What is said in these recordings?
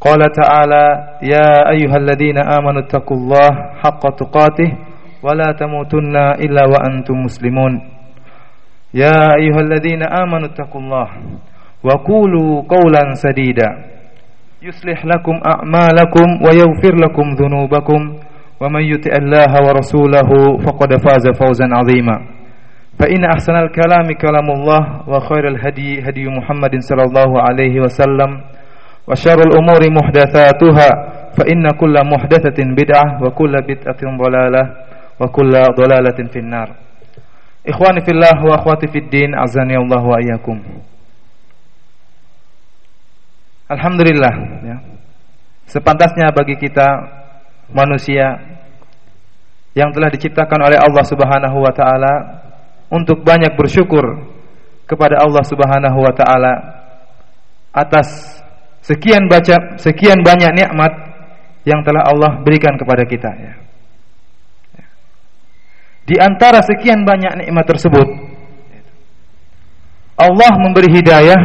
قال تعالى يا أيها الذين آمنوا اتقوا الله حق تقاته ولا تموتن إلا وأنتم مسلمون. يا أيها الذين آمنوا اتقوا الله وقولوا قولا سديدا. يصلح لكم أعمالكم ويغفر لكم ذنوبكم. ومن يطع الله ورسوله فقد فاز فوزا عظيما. فإن أحسن الكلام كلام الله وخير الهدي هدي محمد صلى الله عليه وسلم. وشر الأمور محدثاتها فإن كل محدثة بدعة وكل بدعة ضلالة وكل ضلالة في النار إخواني في الله وأخواتي في الدين أعزني الله وإياكم Alhamdulillah ya. Sepantasnya bagi kita manusia yang telah diciptakan oleh Allah Subhanahu wa taala untuk banyak bersyukur kepada Allah Subhanahu wa taala atas sekian baca sekian banyak nikmat yang telah Allah berikan kepada kita ya. Di antara sekian banyak nikmat tersebut Allah memberi hidayah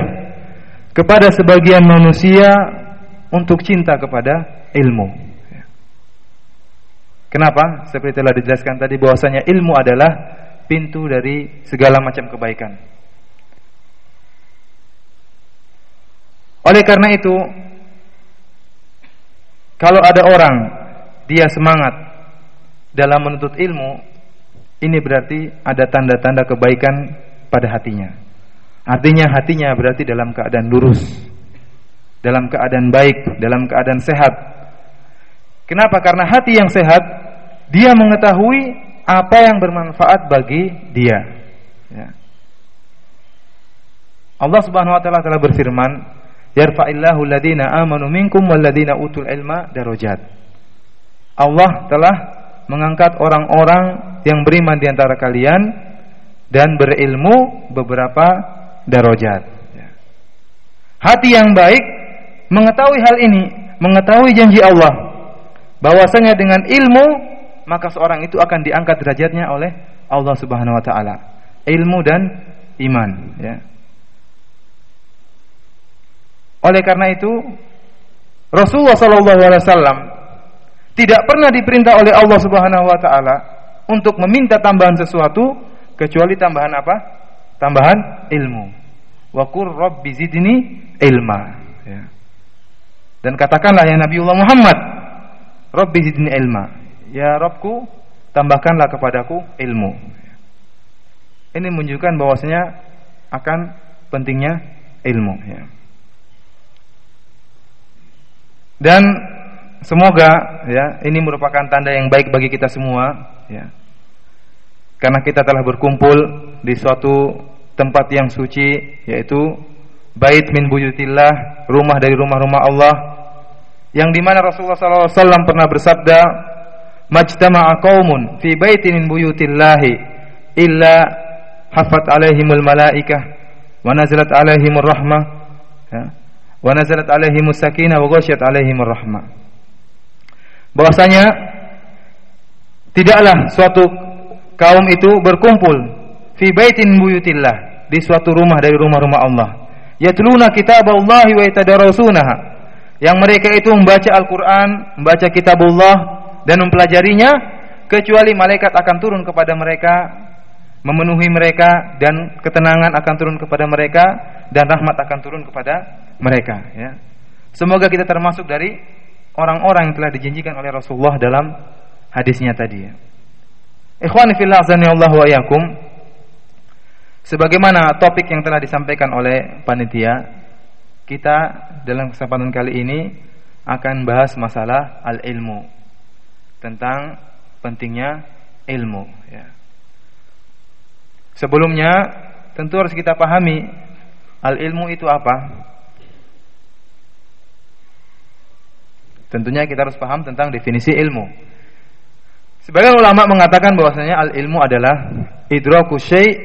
kepada sebagian manusia untuk cinta kepada ilmu. Kenapa? Seperti telah dijelaskan tadi bahwasanya ilmu adalah pintu dari segala macam kebaikan. Oleh karena itu, kalau ada orang dia semangat dalam menuntut ilmu, ini berarti ada tanda-tanda kebaikan pada hatinya. Artinya hatinya berarti dalam keadaan lurus, dalam keadaan baik, dalam keadaan sehat. Kenapa? Karena hati yang sehat, dia mengetahui apa yang bermanfaat bagi dia. Ya. Allah Subhanahu wa taala telah berfirman, "Yarfa'illahu alladhina amanu minkum walladhina utul ilma darajat." Allah telah mengangkat orang-orang yang beriman di antara kalian dan berilmu beberapa darajat. Ya. Hati yang baik mengetahui hal ini, mengetahui janji Allah bahwasanya dengan ilmu maka seorang itu akan diangkat derajatnya oleh Allah Subhanahu wa taala. Ilmu dan iman, ya. Oleh karena itu Rasulullah wasallam tidak pernah diperintah oleh Allah Subhanahu wa taala untuk meminta tambahan sesuatu kecuali tambahan apa? Tambahan ilmu. Wa qur rabbi zidni ilma, ya. Dan katakanlah ya Nabiullah Muhammad, Rabbi zidni ilma. Ya Rabbku, tambahkanlah kepadaku ilmu. Ini menunjukkan bahwasanya akan pentingnya ilmu ya. Dan semoga ya ini merupakan tanda yang baik bagi kita semua ya. Karena kita telah berkumpul di suatu tempat yang suci yaitu bait min buyutillah, rumah dari rumah-rumah Allah yang di mana Rasulullah SAW pernah bersabda, "Majtama'a qaumun fi baitin min buyutillahi illa hafat alaihimul malaikah wa nazalat alaihimur rahmah." Ya wa nazalat alaihimus sakinah wa ghasyat alaihimur rahmah. Bahwasanya tidaklah suatu kaum itu berkumpul fi baitin buyutillah di suatu rumah dari rumah-rumah Allah. Yatluna kitaballahi wa yatadarasunaha. Yang mereka itu membaca Al-Qur'an, membaca kitabullah dan mempelajarinya kecuali malaikat akan turun kepada mereka memenuhi mereka dan ketenangan akan turun kepada mereka dan rahmat akan turun kepada mereka ya. Semoga kita termasuk dari orang-orang yang telah dijanjikan oleh Rasulullah dalam hadisnya tadi ya. Ikhwani fillah wa yakum. Sebagaimana topik yang telah disampaikan oleh panitia, kita dalam kesempatan kali ini akan bahas masalah al-ilmu. Tentang pentingnya ilmu ya. Sebelumnya tentu harus kita pahami al-ilmu itu apa? Tentunya kita harus paham tentang definisi ilmu. Sebagian ulama mengatakan bahwasanya al ilmu adalah idraku syai'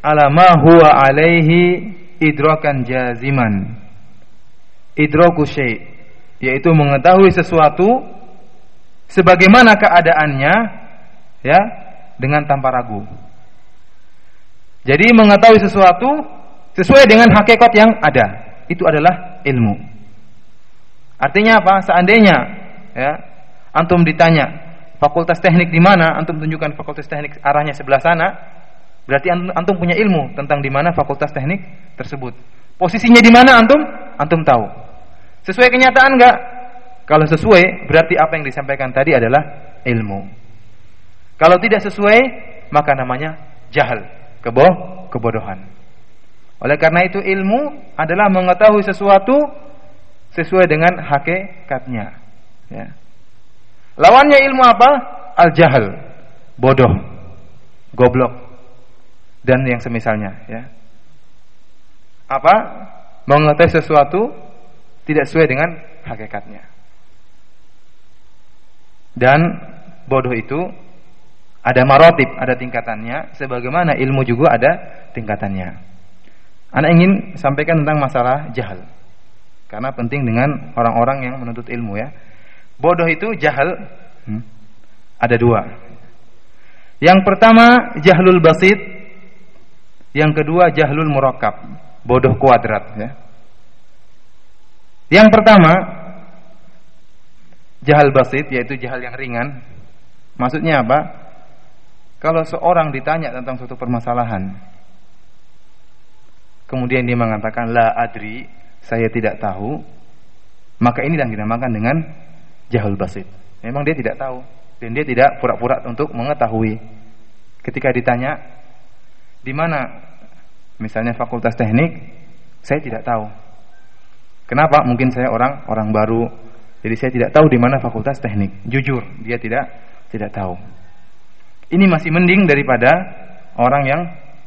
ala ma huwa alaihi idrakan jaziman. Idraku syai' yaitu mengetahui sesuatu sebagaimana keadaannya ya dengan tanpa ragu. Jadi mengetahui sesuatu sesuai dengan hakikat yang ada. Itu adalah ilmu. Artinya apa? Seandainya ya antum ditanya fakultas teknik di mana, antum tunjukkan fakultas teknik arahnya sebelah sana, berarti antum, punya ilmu tentang di mana fakultas teknik tersebut. Posisinya di mana antum? Antum tahu. Sesuai kenyataan enggak? Kalau sesuai, berarti apa yang disampaikan tadi adalah ilmu. Kalau tidak sesuai, maka namanya jahal, kebo, kebodohan. Oleh karena itu ilmu adalah mengetahui sesuatu sesuai dengan hakikatnya. Ya. Lawannya ilmu apa? Al-jahal, bodoh, goblok dan yang semisalnya ya. Apa? Mengetahui sesuatu tidak sesuai dengan hakikatnya. Dan bodoh itu ada marotip, ada tingkatannya, sebagaimana ilmu juga ada tingkatannya. Anak ingin sampaikan tentang masalah jahal, karena penting dengan orang-orang yang menuntut ilmu ya. Bodoh itu jahal hmm, ada dua. Yang pertama jahlul basit, yang kedua jahlul murakkab, bodoh kuadrat ya. Yang pertama jahal basit yaitu jahal yang ringan. Maksudnya apa? Kalau seorang ditanya tentang suatu permasalahan, kemudian dia mengatakan la adri, saya tidak tahu, maka ini yang dinamakan dengan jahul basit. Memang dia tidak tahu dan dia tidak pura-pura untuk mengetahui. Ketika ditanya di mana misalnya fakultas teknik, saya tidak tahu. Kenapa? Mungkin saya orang orang baru, jadi saya tidak tahu di mana fakultas teknik. Jujur, dia tidak tidak tahu. Ini masih mending daripada orang yang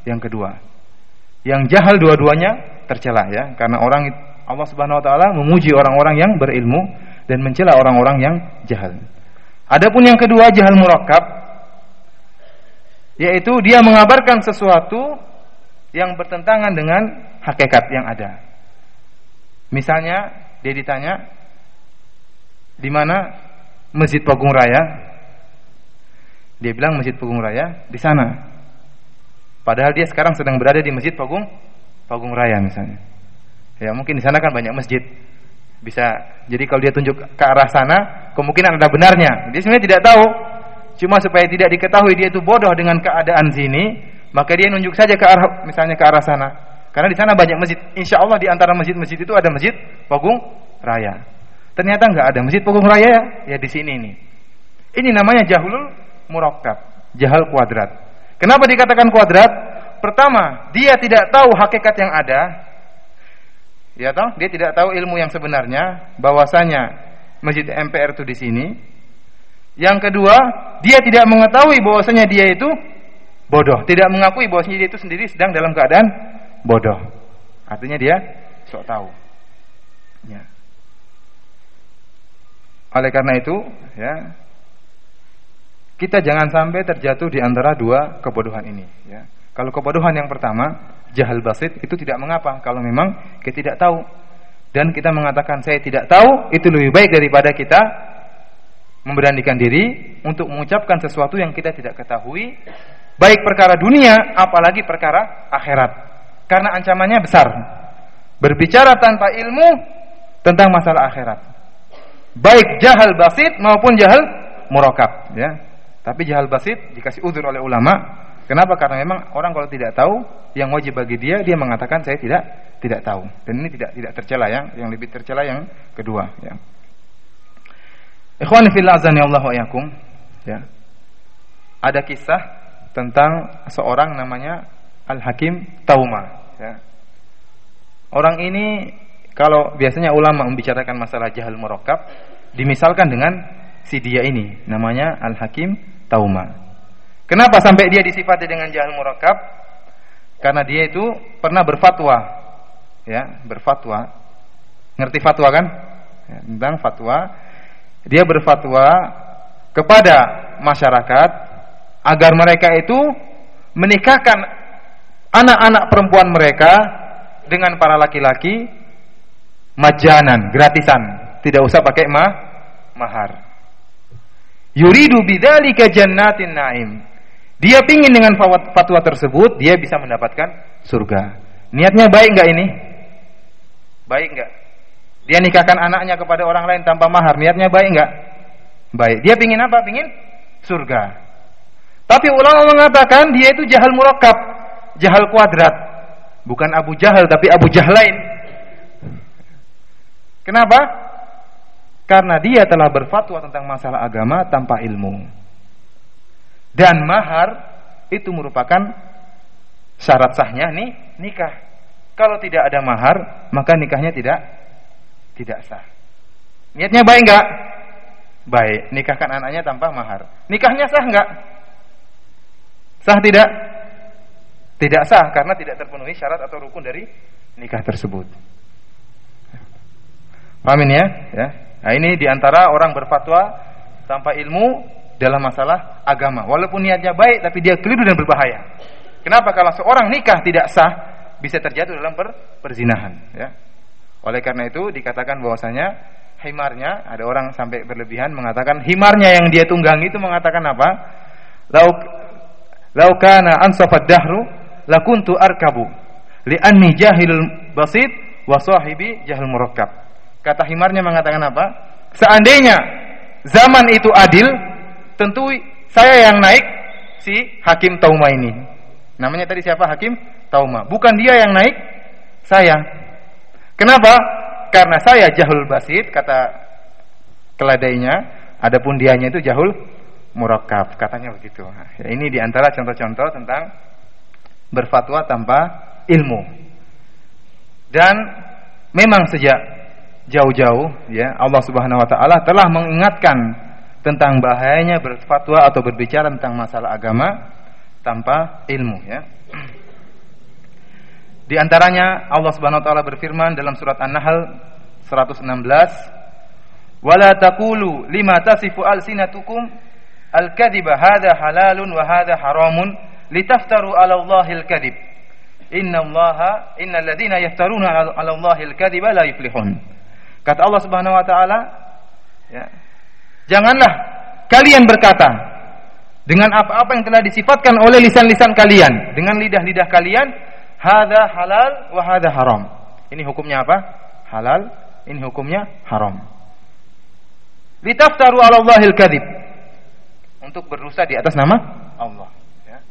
yang kedua. Yang jahal dua-duanya tercela ya, karena orang Allah Subhanahu wa taala memuji orang-orang yang berilmu dan mencela orang-orang yang jahal. Adapun yang kedua jahal murakkab yaitu dia mengabarkan sesuatu yang bertentangan dengan hakikat yang ada. Misalnya dia ditanya di mana Masjid Pagung Raya? Dia bilang Masjid Pagung Raya di sana. Padahal dia sekarang sedang berada di Masjid Pagung Pagung Raya misalnya. Ya mungkin di sana kan banyak masjid. Bisa. Jadi kalau dia tunjuk ke arah sana, kemungkinan ada benarnya. Dia sebenarnya tidak tahu. Cuma supaya tidak diketahui dia itu bodoh dengan keadaan sini, maka dia nunjuk saja ke arah misalnya ke arah sana. Karena di sana banyak masjid. Insya Allah di antara masjid-masjid itu ada masjid Pogung Raya. Ternyata nggak ada masjid Pogung Raya ya, ya di sini ini. Ini namanya jahulul murakkab, jahal kuadrat. Kenapa dikatakan kuadrat? Pertama, dia tidak tahu hakikat yang ada, Ya toh, dia tidak tahu ilmu yang sebenarnya bahwasanya Masjid MPR itu di sini. Yang kedua, dia tidak mengetahui bahwasanya dia itu bodoh, tidak mengakui bahwasanya dia itu sendiri sedang dalam keadaan bodoh. Artinya dia sok tahu. Ya. Oleh karena itu, ya, kita jangan sampai terjatuh di antara dua kebodohan ini. Ya. Kalau kebodohan yang pertama, jahal basit itu tidak mengapa kalau memang kita tidak tahu dan kita mengatakan saya tidak tahu itu lebih baik daripada kita memberanikan diri untuk mengucapkan sesuatu yang kita tidak ketahui baik perkara dunia apalagi perkara akhirat karena ancamannya besar berbicara tanpa ilmu tentang masalah akhirat baik jahal basit maupun jahal murakab ya tapi jahal basit dikasih uzur oleh ulama Kenapa? Karena memang orang kalau tidak tahu, yang wajib bagi dia dia mengatakan saya tidak tidak tahu. Dan ini tidak tidak tercela ya, yang lebih tercela yang kedua ya. Ikhwan fillah azani Allah wa yakum, ya. Ada kisah tentang seorang namanya Al-Hakim Tauma ya. Orang ini kalau biasanya ulama membicarakan masalah jahal murakkab dimisalkan dengan si dia ini namanya Al-Hakim Tauma Kenapa sampai dia disifati dengan jahil murakab? Karena dia itu pernah berfatwa, ya, berfatwa. Ngerti fatwa kan? Ya, tentang fatwa. Dia berfatwa kepada masyarakat agar mereka itu menikahkan anak-anak perempuan mereka dengan para laki-laki majanan, gratisan, tidak usah pakai ma mahar. Yuridu bidzalika jannatin naim. Dia pingin dengan fatwa tersebut dia bisa mendapatkan surga. Niatnya baik enggak ini? Baik enggak? Dia nikahkan anaknya kepada orang lain tanpa mahar, niatnya baik enggak? Baik. Dia pingin apa? Pingin surga. Tapi ulama mengatakan dia itu jahal murakab, jahal kuadrat. Bukan Abu Jahal tapi Abu Jahlain. Kenapa? Karena dia telah berfatwa tentang masalah agama tanpa ilmu. Dan mahar itu merupakan syarat sahnya nih nikah. Kalau tidak ada mahar, maka nikahnya tidak tidak sah. Niatnya baik enggak? Baik, nikahkan anaknya tanpa mahar. Nikahnya sah enggak? Sah tidak? Tidak sah karena tidak terpenuhi syarat atau rukun dari nikah tersebut. Pahamin ya? ya. Nah ini di antara orang berfatwa tanpa ilmu dalam masalah agama. Walaupun niatnya baik, tapi dia keliru dan berbahaya. Kenapa? Kalau seorang nikah tidak sah, bisa terjatuh dalam per perzinahan. Ya. Oleh karena itu dikatakan bahwasanya himarnya ada orang sampai berlebihan mengatakan himarnya yang dia tunggangi itu mengatakan apa? Lauk Laukana ansafad dahru lakuntu arkabu li'anni jahilul basit wa sahibi jahil murakkab. Kata himarnya mengatakan apa? Seandainya zaman itu adil, tentu saya yang naik si Hakim Tauma ini. Namanya tadi siapa Hakim Tauma? Bukan dia yang naik, saya. Kenapa? Karena saya jahul basit kata keladainya, adapun dianya itu jahul murakab katanya begitu. Ya, ini di antara contoh-contoh tentang berfatwa tanpa ilmu. Dan memang sejak jauh-jauh ya Allah Subhanahu wa taala telah mengingatkan tentang bahayanya berfatwa atau berbicara tentang masalah agama tanpa ilmu ya. Di antaranya Allah Subhanahu wa taala berfirman dalam surat An-Nahl 116, "Wala taqulu lima tasifu alsinatukum al-kadhiba hadha halalun wa hadha haramun litaftaru 'ala Allahil kadhib. Inna Allah innal ladzina yaftaruna 'ala Allahil kadhiba la yuflihun. Kata Allah Subhanahu wa taala, ya. Janganlah kalian berkata dengan apa-apa yang telah disifatkan oleh lisan-lisan kalian, dengan lidah-lidah kalian, hadza halal wa hadza haram. Ini hukumnya apa? Halal, ini hukumnya haram. Litaftaru 'ala Allahil kadhib untuk berdosa di atas nama Allah. Ya.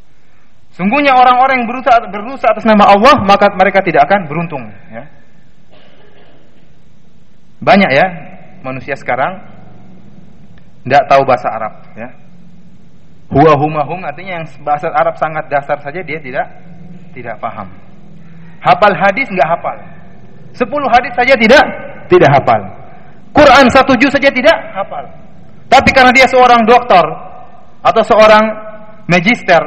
Sungguhnya orang-orang yang berusaha berdosa atas nama Allah maka mereka tidak akan beruntung. Ya. Banyak ya manusia sekarang tidak tahu bahasa Arab. Ya. Huwa humahum artinya yang bahasa Arab sangat dasar saja dia tidak tidak paham. Hafal hadis nggak hafal. Sepuluh hadis saja tidak tidak hafal. Quran satu juz saja tidak hafal. Tapi karena dia seorang dokter, atau seorang magister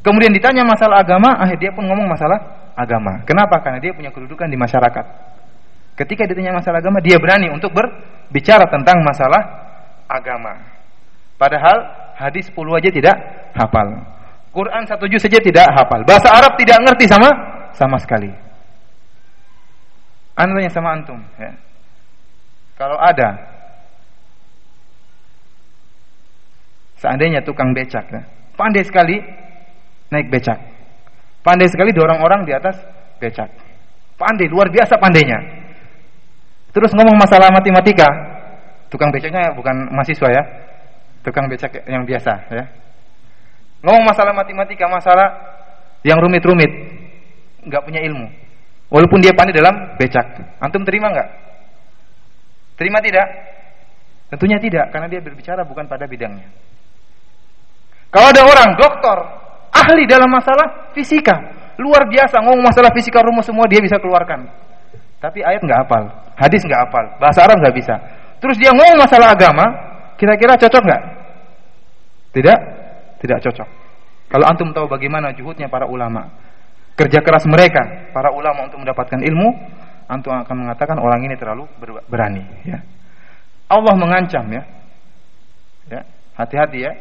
kemudian ditanya masalah agama, akhir dia pun ngomong masalah agama. Kenapa? Karena dia punya kedudukan di masyarakat. Ketika ditanya masalah agama, dia berani untuk berbicara tentang masalah agama. Padahal hadis 10 aja tidak hafal. Quran satu juz saja tidak hafal. Bahasa Arab tidak ngerti sama sama sekali. Anda sama antum, ya. Kalau ada Seandainya tukang becak, ya, pandai sekali naik becak, pandai sekali dorong orang di atas becak, pandai luar biasa pandainya. Terus ngomong masalah matematika, tukang becaknya bukan mahasiswa ya, tukang becak yang biasa ya. Ngomong masalah matematika, masalah yang rumit-rumit, nggak punya ilmu. Walaupun dia pandai dalam becak, antum terima nggak? Terima tidak? Tentunya tidak, karena dia berbicara bukan pada bidangnya. Kalau ada orang dokter, ahli dalam masalah fisika, luar biasa ngomong masalah fisika rumus semua dia bisa keluarkan. Tapi ayat nggak hafal, hadis nggak hafal, bahasa Arab nggak bisa. Terus dia ngomong masalah agama, kira-kira cocok nggak? Tidak, tidak cocok. Kalau antum tahu bagaimana juhudnya para ulama, kerja keras mereka, para ulama untuk mendapatkan ilmu, antum akan mengatakan orang ini terlalu berani. Ya. Allah mengancam ya, Ya, hati-hati ya.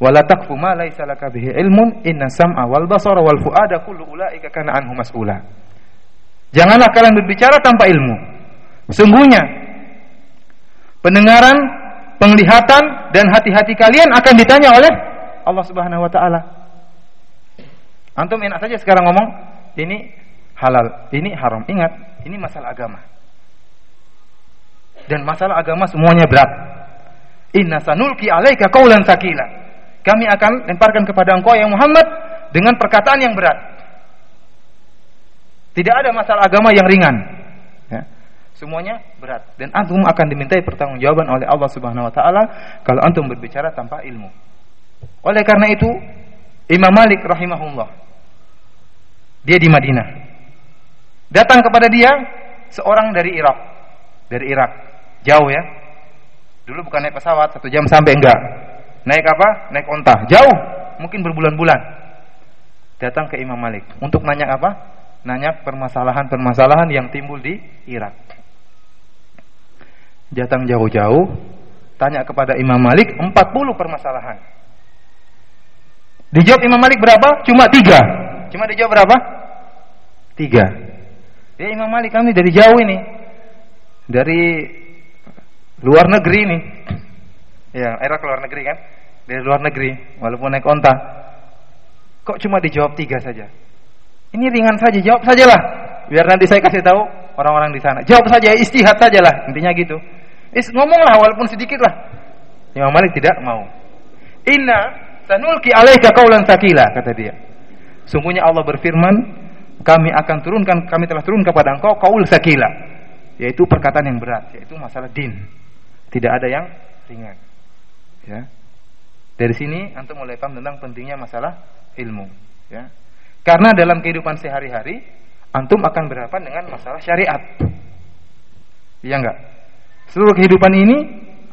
Wala taqfu ma laka bihi ilmun inna sam'a wal basara wal fuada kullu ulaika kana anhu mas'ula. Janganlah kalian berbicara tanpa ilmu. Sungguhnya pendengaran, penglihatan dan hati-hati kalian akan ditanya oleh Allah Subhanahu wa taala. Antum enak saja sekarang ngomong ini halal, ini haram. Ingat, ini masalah agama. Dan masalah agama semuanya berat. Inna sanulki alaika qaulan sakila kami akan lemparkan kepada engkau yang Muhammad dengan perkataan yang berat. Tidak ada masalah agama yang ringan. Ya. Semuanya berat dan antum akan dimintai pertanggungjawaban oleh Allah Subhanahu wa taala kalau antum berbicara tanpa ilmu. Oleh karena itu, Imam Malik rahimahullah dia di Madinah. Datang kepada dia seorang dari Irak. Dari Irak. Jauh ya. Dulu bukan naik pesawat satu jam sampai enggak. Naik apa? Naik onta. Jauh, mungkin berbulan-bulan. Datang ke Imam Malik untuk nanya apa? Nanya permasalahan-permasalahan yang timbul di Irak. Datang jauh-jauh, tanya kepada Imam Malik 40 permasalahan. Dijawab Imam Malik berapa? Cuma tiga. Cuma dijawab berapa? Tiga. Ya Imam Malik kami dari jauh ini. Dari luar negeri ini. Ya, era luar negeri kan? dari luar negeri walaupun naik onta kok cuma dijawab tiga saja ini ringan saja jawab sajalah. Biar nanti saya kasih tahu orang-orang di sana. Jawab saja istihad sajalah. Intinya gitu. Is, ngomonglah walaupun sedikit lah Imam Malik tidak mau. Inna sanulki alaika kaulan sakila kata dia. Sungguhnya Allah berfirman kami akan turunkan kami telah turun kepada engkau kaul sakila yaitu perkataan yang berat yaitu masalah din. Tidak ada yang ringan. Ya. Dari sini antum mulai paham tentang pentingnya masalah ilmu, ya. Karena dalam kehidupan sehari-hari antum akan berhadapan dengan masalah syariat. Iya enggak? Seluruh kehidupan ini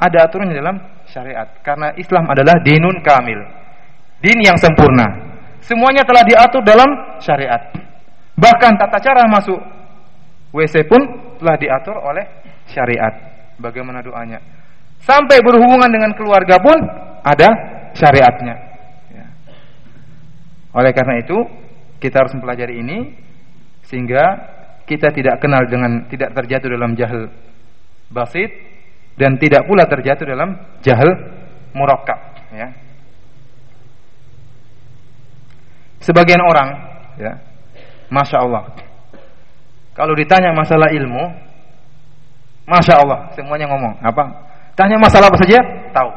ada aturan dalam syariat karena Islam adalah dinun kamil. Din yang sempurna. Semuanya telah diatur dalam syariat. Bahkan tata cara masuk WC pun telah diatur oleh syariat. Bagaimana doanya? Sampai berhubungan dengan keluarga pun ada syariatnya. Ya. Oleh karena itu, kita harus mempelajari ini sehingga kita tidak kenal dengan tidak terjatuh dalam jahil basit dan tidak pula terjatuh dalam jahil murakkab ya. Sebagian orang ya, Masya Allah Kalau ditanya masalah ilmu Masya Allah Semuanya ngomong Apa? Tanya masalah apa saja Tahu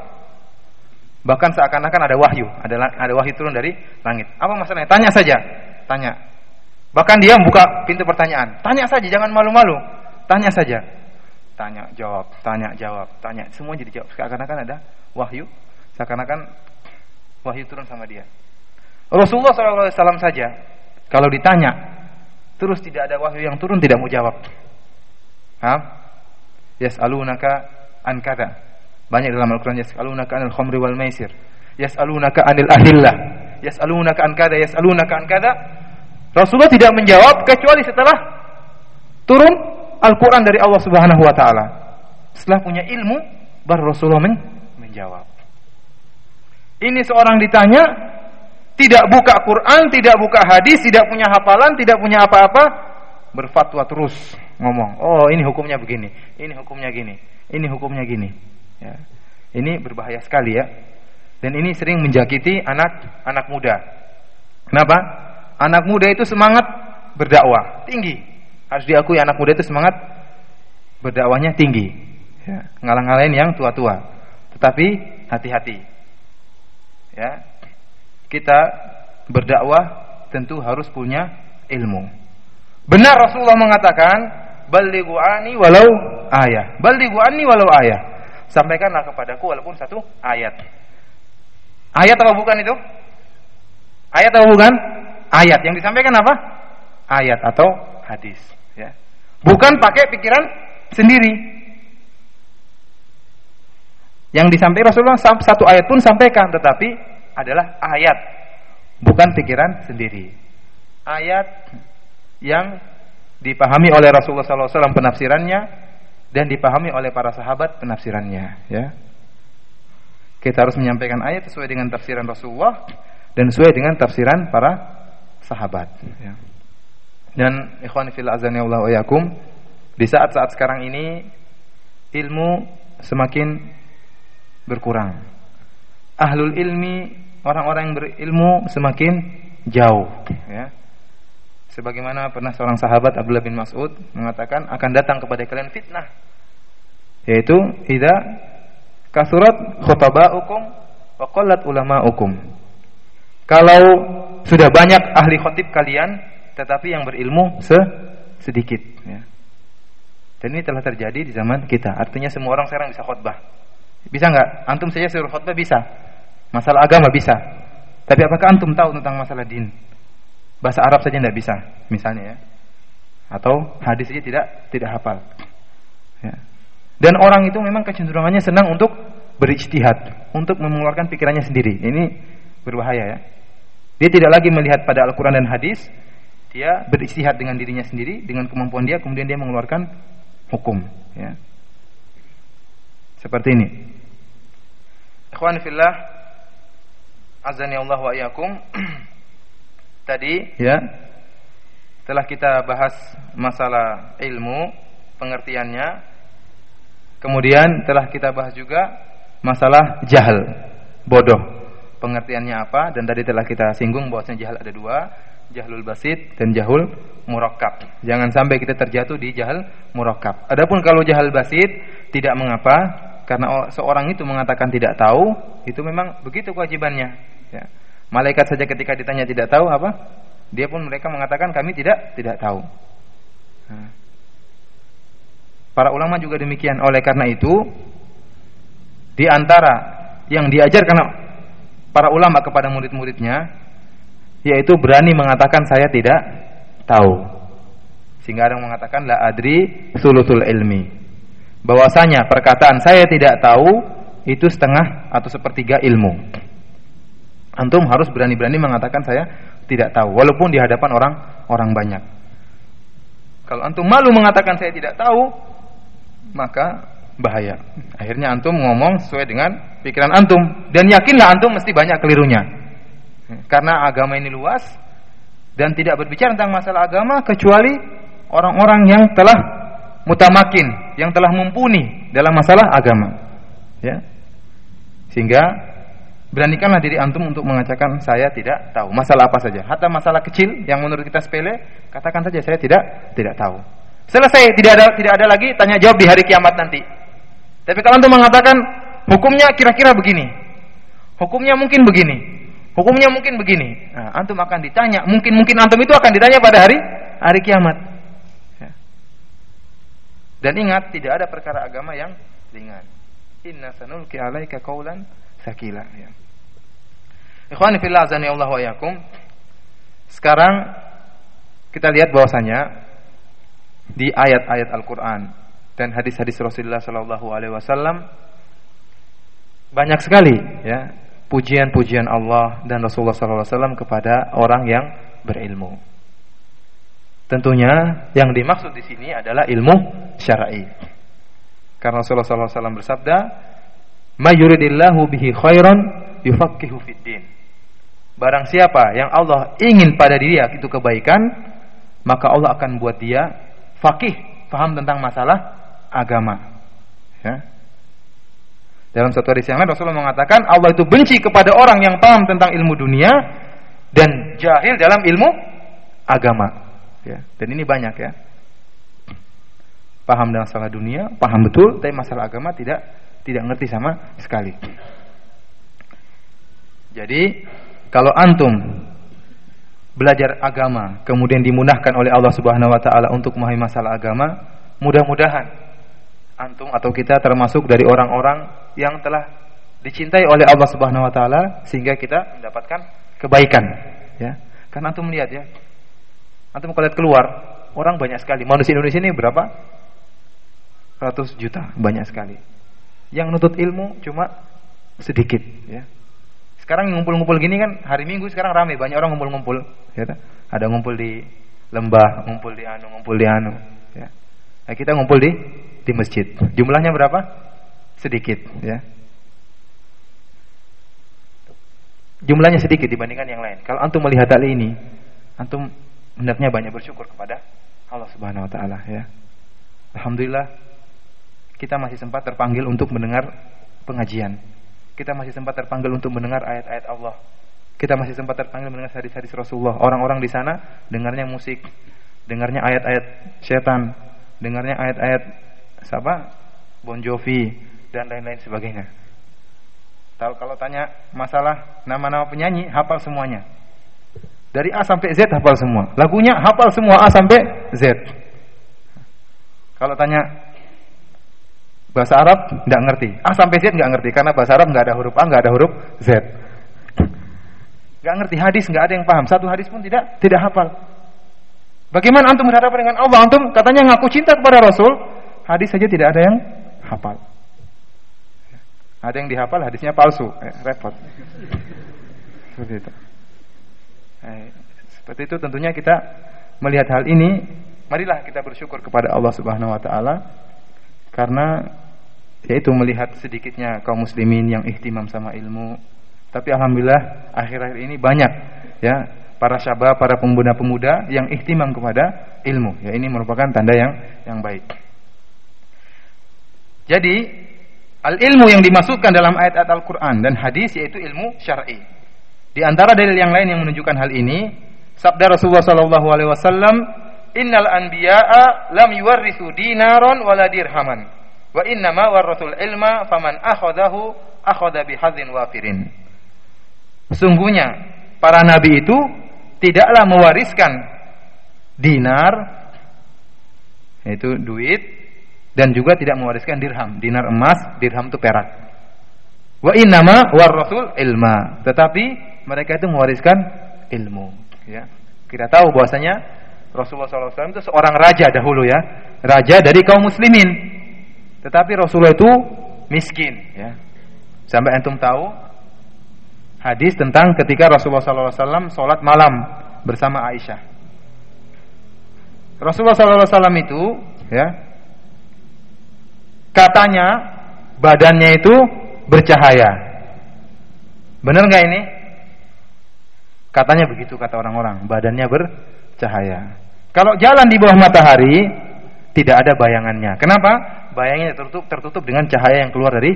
Bahkan seakan-akan ada wahyu, ada ada wahyu turun dari langit. Apa masalahnya? Tanya saja, tanya. Bahkan dia buka pintu pertanyaan. Tanya saja, jangan malu-malu. Tanya saja. Tanya, jawab, tanya, jawab, tanya. Semua jadi jawab. Seakan-akan ada wahyu, seakan-akan wahyu turun sama dia. Rasulullah SAW saja, kalau ditanya, terus tidak ada wahyu yang turun, tidak mau jawab. Hah? Yas'alunaka an kada. Banyak dalam Al-Quran yas'alunaka anil khamri wal maisir. Yas'alunaka anil ahillah. Yas'alunaka an kada, yas'alunaka an kada. Rasulullah tidak menjawab kecuali setelah turun Al-Quran dari Allah Subhanahu wa taala. Setelah punya ilmu baru Rasulullah men menjawab. Ini seorang ditanya tidak buka Quran, tidak buka hadis, tidak punya hafalan, tidak punya apa-apa, berfatwa terus ngomong. Oh, ini hukumnya begini, ini hukumnya gini, ini hukumnya gini. Ya. Ini berbahaya sekali ya. Dan ini sering menjakiti anak-anak muda. Kenapa? Anak muda itu semangat berdakwah tinggi. Harus diakui anak muda itu semangat berdakwahnya tinggi. Ya, ngalang-ngalain yang tua-tua. Tetapi hati-hati. Ya. Kita berdakwah tentu harus punya ilmu. Benar Rasulullah mengatakan, "Balighu ani walau ayah." Balighu ani walau ayah sampaikanlah kepadaku walaupun satu ayat. Ayat apa bukan itu? Ayat apa bukan? Ayat. Yang disampaikan apa? Ayat atau hadis. Ya. Bukan pakai pikiran sendiri. Yang disampaikan Rasulullah satu ayat pun sampaikan, tetapi adalah ayat, bukan pikiran sendiri. Ayat yang dipahami oleh Rasulullah SAW penafsirannya dan dipahami oleh para sahabat penafsirannya ya. Kita harus menyampaikan ayat sesuai dengan tafsiran Rasulullah dan sesuai dengan tafsiran para sahabat. Ya. Dan ikhwan fil azani wa yakum, di saat-saat sekarang ini ilmu semakin berkurang. Ahlul ilmi, orang-orang yang berilmu semakin jauh. Ya. Sebagaimana pernah seorang sahabat Abdullah bin Mas'ud mengatakan akan datang kepada kalian fitnah. Yaitu idza kasurat khutabaukum wa qallat ulamaukum. Kalau sudah banyak ahli khotib kalian tetapi yang berilmu se sedikit ya. Dan ini telah terjadi di zaman kita. Artinya semua orang sekarang bisa khutbah. Bisa nggak? Antum saja suruh khutbah bisa. Masalah agama bisa. Tapi apakah antum tahu tentang masalah din? Bahasa Arab saja tidak bisa, misalnya ya. Atau hadis saja tidak tidak hafal. Ya. Dan orang itu memang kecenderungannya senang untuk berijtihad, untuk mengeluarkan pikirannya sendiri. Ini berbahaya ya. Dia tidak lagi melihat pada Al-Quran dan hadis, dia berijtihad dengan dirinya sendiri, dengan kemampuan dia, kemudian dia mengeluarkan hukum. Ya. Seperti ini. Ikhwan fillah, azani Allah wa iyakum. Tadi ya telah kita bahas masalah ilmu, pengertiannya, Kemudian telah kita bahas juga masalah jahal, bodoh. Pengertiannya apa? Dan tadi telah kita singgung bahwasanya jahal ada dua, jahlul basit dan jahul murakkab. Jangan sampai kita terjatuh di jahal murakkab. Adapun kalau jahal basit tidak mengapa karena seorang itu mengatakan tidak tahu, itu memang begitu kewajibannya. Ya. Malaikat saja ketika ditanya tidak tahu apa? Dia pun mereka mengatakan kami tidak tidak tahu. Nah. Para ulama juga demikian. Oleh karena itu, di antara yang diajarkan para ulama kepada murid-muridnya, yaitu berani mengatakan saya tidak tahu. Sehingga ada yang mengatakan la adri sulutul ilmi. Bahwasanya perkataan saya tidak tahu itu setengah atau sepertiga ilmu. Antum harus berani-berani mengatakan saya tidak tahu walaupun di hadapan orang orang banyak. Kalau antum malu mengatakan saya tidak tahu, maka bahaya. Akhirnya antum ngomong sesuai dengan pikiran antum dan yakinlah antum mesti banyak kelirunya. Karena agama ini luas dan tidak berbicara tentang masalah agama kecuali orang-orang yang telah mutamakin, yang telah mumpuni dalam masalah agama. Ya. Sehingga beranikanlah diri antum untuk mengatakan saya tidak tahu masalah apa saja. Hatta masalah kecil yang menurut kita sepele, katakan saja saya tidak tidak tahu. Selesai, tidak ada tidak ada lagi tanya jawab di hari kiamat nanti. Tapi kalau antum mengatakan hukumnya kira-kira begini. Hukumnya mungkin begini. Hukumnya mungkin begini. Nah, antum akan ditanya, mungkin-mungkin antum itu akan ditanya pada hari hari kiamat. Ya. Dan ingat, tidak ada perkara agama yang ringan. Inna sanulki alaika qaulan sakila ya. Ikhwani fillah azani Allah wa yakum. Sekarang kita lihat bahwasanya di ayat-ayat Al-Quran dan hadis-hadis Rasulullah Sallallahu Alaihi Wasallam banyak sekali ya pujian-pujian Allah dan Rasulullah Sallallahu Alaihi Wasallam kepada orang yang berilmu. Tentunya yang dimaksud di sini adalah ilmu syar'i. Karena Rasulullah Sallallahu Alaihi Wasallam bersabda, "Mayuridillahu bihi khairan yufaqihu fid din." Barang siapa yang Allah ingin pada dia itu kebaikan, maka Allah akan buat dia fakih, paham tentang masalah agama. Ya. Dalam satu hadis yang lain Rasulullah mengatakan Allah itu benci kepada orang yang paham tentang ilmu dunia dan jahil dalam ilmu agama. Ya. Dan ini banyak ya. Paham dalam masalah dunia, paham betul, tapi masalah agama tidak tidak ngerti sama sekali. Jadi kalau antum belajar agama kemudian dimudahkan oleh Allah Subhanahu wa taala untuk memahami masalah agama, mudah-mudahan antum atau kita termasuk dari orang-orang yang telah dicintai oleh Allah Subhanahu wa taala sehingga kita mendapatkan kebaikan, ya. Karena antum melihat ya. Antum kalau lihat keluar, orang banyak sekali. Manusia Indonesia ini berapa? Ratus juta, banyak sekali. Yang nutut ilmu cuma sedikit, ya. Sekarang ngumpul-ngumpul gini kan hari Minggu sekarang rame banyak orang ngumpul-ngumpul, ya Ada ngumpul di lembah, ngumpul di anu, ngumpul di anu, ya. Nah, kita ngumpul di di masjid. Jumlahnya berapa? Sedikit, ya. Jumlahnya sedikit dibandingkan yang lain. Kalau antum melihat hal ini, antum hendaknya banyak bersyukur kepada Allah Subhanahu wa taala ya. Alhamdulillah kita masih sempat terpanggil untuk mendengar pengajian. Kita masih sempat terpanggil untuk mendengar ayat-ayat Allah. Kita masih sempat terpanggil mendengar hadis-hadis Rasulullah. Orang-orang di sana dengarnya musik, dengarnya ayat-ayat setan, dengarnya ayat-ayat siapa? Bon Jovi dan lain-lain sebagainya. Tahu kalau tanya masalah nama-nama penyanyi, hafal semuanya. Dari A sampai Z hafal semua. Lagunya hafal semua A sampai Z. Kalau tanya bahasa Arab nggak ngerti. A sampai Z nggak ngerti karena bahasa Arab nggak ada huruf A, nggak ada huruf Z. Nggak ngerti hadis, nggak ada yang paham. Satu hadis pun tidak tidak hafal. Bagaimana antum berhadapan dengan Allah? Antum katanya ngaku cinta kepada Rasul, hadis saja tidak ada yang hafal. Ada yang dihafal hadisnya palsu, eh, repot. Seperti itu. Eh, seperti itu tentunya kita melihat hal ini, marilah kita bersyukur kepada Allah Subhanahu wa taala karena yaitu melihat sedikitnya kaum muslimin yang ihtimam sama ilmu. Tapi alhamdulillah akhir-akhir ini banyak ya para syabab, para pemuda-pemuda yang ihtimam kepada ilmu. Ya ini merupakan tanda yang yang baik. Jadi Al-ilmu yang dimasukkan dalam ayat-ayat Al-Quran dan hadis yaitu ilmu syar'i. Di antara dalil yang lain yang menunjukkan hal ini, sabda Rasulullah sallallahu alaihi wasallam, "Innal anbiya'a lam yuwarrithu dinaron wala dirhaman, wa innama warrathul ilma faman akhadahu akhadha bihadzin wafirin." Sungguhnya para nabi itu tidaklah mewariskan dinar yaitu duit dan juga tidak mewariskan dirham. Dinar emas, dirham itu perak. Wa innama warasul ilma. Tetapi mereka itu mewariskan ilmu. Ya. Kita tahu bahwasanya Rasulullah SAW itu seorang raja dahulu ya, raja dari kaum muslimin. Tetapi Rasulullah itu miskin. Ya. Sampai antum tahu hadis tentang ketika Rasulullah SAW sholat malam bersama Aisyah. Rasulullah SAW itu ya katanya badannya itu bercahaya. Benar nggak ini? Katanya begitu kata orang-orang, badannya bercahaya. Kalau jalan di bawah matahari tidak ada bayangannya. Kenapa? Bayangnya tertutup tertutup dengan cahaya yang keluar dari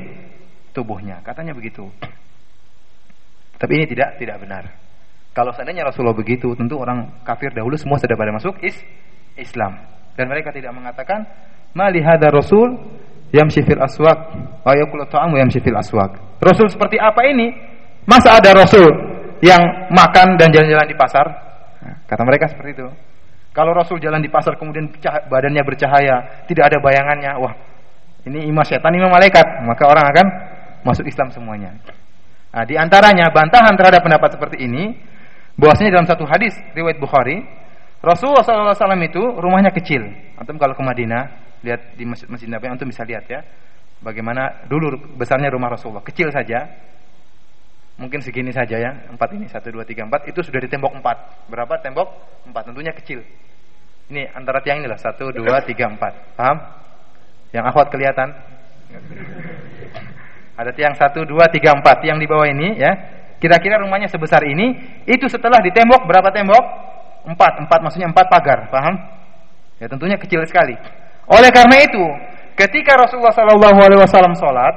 tubuhnya. Katanya begitu. Tapi ini tidak tidak benar. Kalau seandainya Rasulullah begitu, tentu orang kafir dahulu semua sudah pada masuk is Islam. Dan mereka tidak mengatakan, "Mali hadza Rasul yamshi fil aswaq wa ta'amu yamshi fil aswaq. Rasul seperti apa ini? Masa ada rasul yang makan dan jalan-jalan di pasar? Nah, kata mereka seperti itu. Kalau rasul jalan di pasar kemudian badannya bercahaya, tidak ada bayangannya, wah, ini imam setan, imam malaikat, maka orang akan masuk Islam semuanya. Nah, di antaranya bantahan terhadap pendapat seperti ini, bahwasanya dalam satu hadis riwayat Bukhari, Rasulullah SAW itu rumahnya kecil. Antum kalau ke Madinah, lihat di masjid, masjid Nabawi antum bisa lihat ya bagaimana dulu besarnya rumah Rasulullah kecil saja mungkin segini saja ya. Empat ini satu dua tiga empat. Itu sudah di tembok empat. Berapa? Tembok empat. Tentunya kecil. Ini antara tiang inilah satu dua tiga empat. Paham? Yang akhwat kelihatan? Ada tiang satu dua tiga empat. Tiang di bawah ini ya. Kira-kira rumahnya sebesar ini. Itu setelah ditembok berapa tembok? Empat. Empat maksudnya empat pagar. Paham? Ya tentunya kecil sekali. Oleh karena itu, ketika Rasulullah Shallallahu Alaihi Wasallam sholat,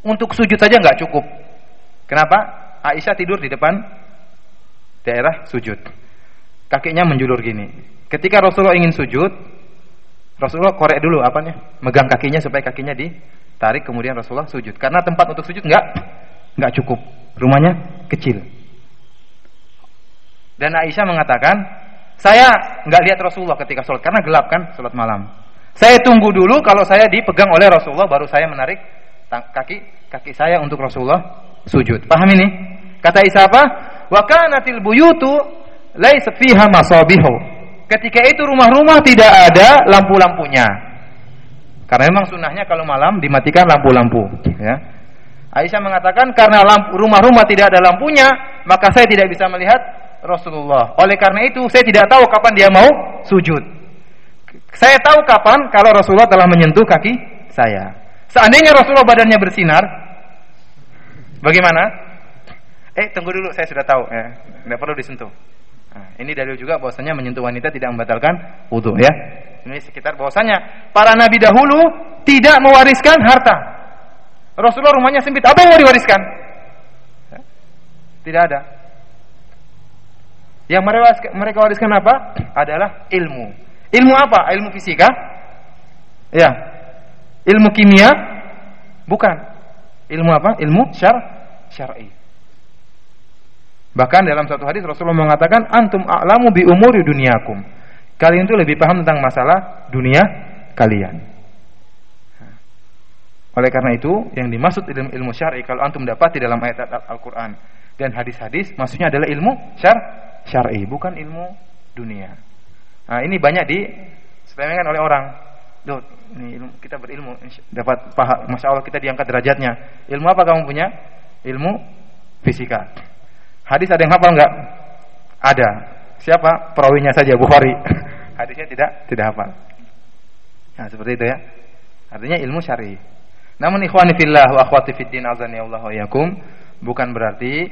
untuk sujud saja nggak cukup. Kenapa? Aisyah tidur di depan daerah sujud. Kakinya menjulur gini. Ketika Rasulullah ingin sujud, Rasulullah korek dulu apanya? Megang kakinya supaya kakinya ditarik kemudian Rasulullah sujud. Karena tempat untuk sujud nggak nggak cukup. Rumahnya kecil. Dan Aisyah mengatakan, saya nggak lihat Rasulullah ketika sholat karena gelap kan sholat malam. Saya tunggu dulu kalau saya dipegang oleh Rasulullah baru saya menarik kaki kaki saya untuk Rasulullah sujud. Paham ini? Kata Isa apa? Wa kanatil buyutu laysat fiha masabihu. Ketika itu rumah-rumah tidak ada lampu-lampunya. Karena memang sunnahnya kalau malam dimatikan lampu-lampu, ya. Aisyah mengatakan karena rumah-rumah tidak ada lampunya, maka saya tidak bisa melihat Rasulullah. Oleh karena itu saya tidak tahu kapan dia mau sujud. Saya tahu kapan kalau Rasulullah telah menyentuh kaki saya. Seandainya Rasulullah badannya bersinar, bagaimana? Eh, tunggu dulu, saya sudah tahu. Ya, tidak perlu disentuh. Nah, ini dalil juga bahwasanya menyentuh wanita tidak membatalkan wudhu ya. Ini sekitar bahwasanya para nabi dahulu tidak mewariskan harta. Rasulullah rumahnya sempit, apa yang mau diwariskan? Tidak ada. Yang mereka wariskan apa? Adalah ilmu. Ilmu apa? Ilmu fisika? Ya. Ilmu kimia? Bukan. Ilmu apa? Ilmu syar syar'i. Bahkan dalam satu hadis Rasulullah mengatakan antum a'lamu bi umuri dunyakum. Kalian itu lebih paham tentang masalah dunia kalian. Oleh karena itu, yang dimaksud ilmu, ilmu syar'i kalau antum dapat di dalam ayat Al-Qur'an dan hadis-hadis maksudnya adalah ilmu syar syar'i, bukan ilmu dunia. Nah, ini banyak di oleh orang. Duh, ini ilmu, kita berilmu dapat paha, Masya Allah kita diangkat derajatnya. Ilmu apa kamu punya? Ilmu fisika. Hadis ada yang hafal enggak? Ada. Siapa? Perawinya saja Bukhari. Hadisnya tidak tidak hafal. Nah, seperti itu ya. Artinya ilmu syar'i. Namun ikhwani fillah wa akhwati fiddin azani Allah wa yakum bukan berarti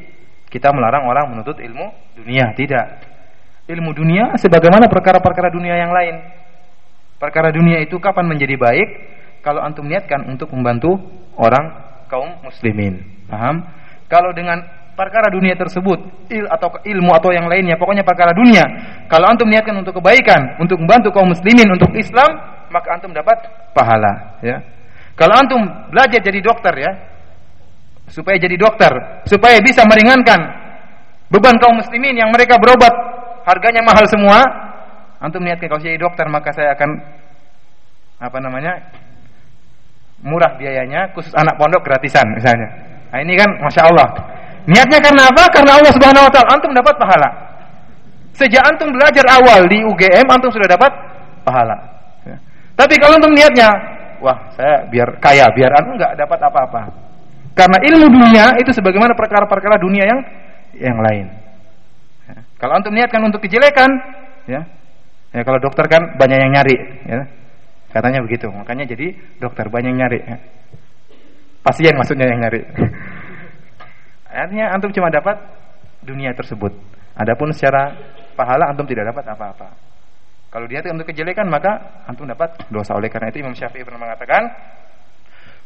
kita melarang orang menuntut ilmu dunia, tidak. Ilmu dunia sebagaimana perkara-perkara dunia yang lain. Perkara dunia itu kapan menjadi baik? Kalau antum niatkan untuk membantu orang kaum muslimin. Paham? Kalau dengan perkara dunia tersebut, il atau ilmu atau yang lainnya, pokoknya perkara dunia. Kalau antum niatkan untuk kebaikan, untuk membantu kaum muslimin, untuk Islam, maka antum dapat pahala, ya. Kalau antum belajar jadi dokter ya, supaya jadi dokter, supaya bisa meringankan beban kaum muslimin yang mereka berobat harganya mahal semua. Antum niatkan kalau jadi dokter maka saya akan apa namanya? murah biayanya, khusus anak pondok gratisan misalnya. Nah, ini kan masya Allah. Niatnya karena apa? Karena Allah Subhanahu Wa Taala. Antum dapat pahala. Sejak antum belajar awal di UGM, antum sudah dapat pahala. Ya. Tapi kalau antum niatnya, wah saya biar kaya, biar antum nggak dapat apa-apa. Karena ilmu dunia itu sebagaimana perkara-perkara dunia yang yang lain. Ya. Kalau antum niatkan untuk kejelekan, ya, ya kalau dokter kan banyak yang nyari, ya. katanya begitu. Makanya jadi dokter banyak yang nyari. Ya. Pasien maksudnya yang nyari. Artinya antum cuma dapat dunia tersebut. Adapun secara pahala antum tidak dapat apa-apa. Kalau dia untuk kejelekan maka antum dapat dosa. Oleh karena itu Imam Syafi'i pernah mengatakan,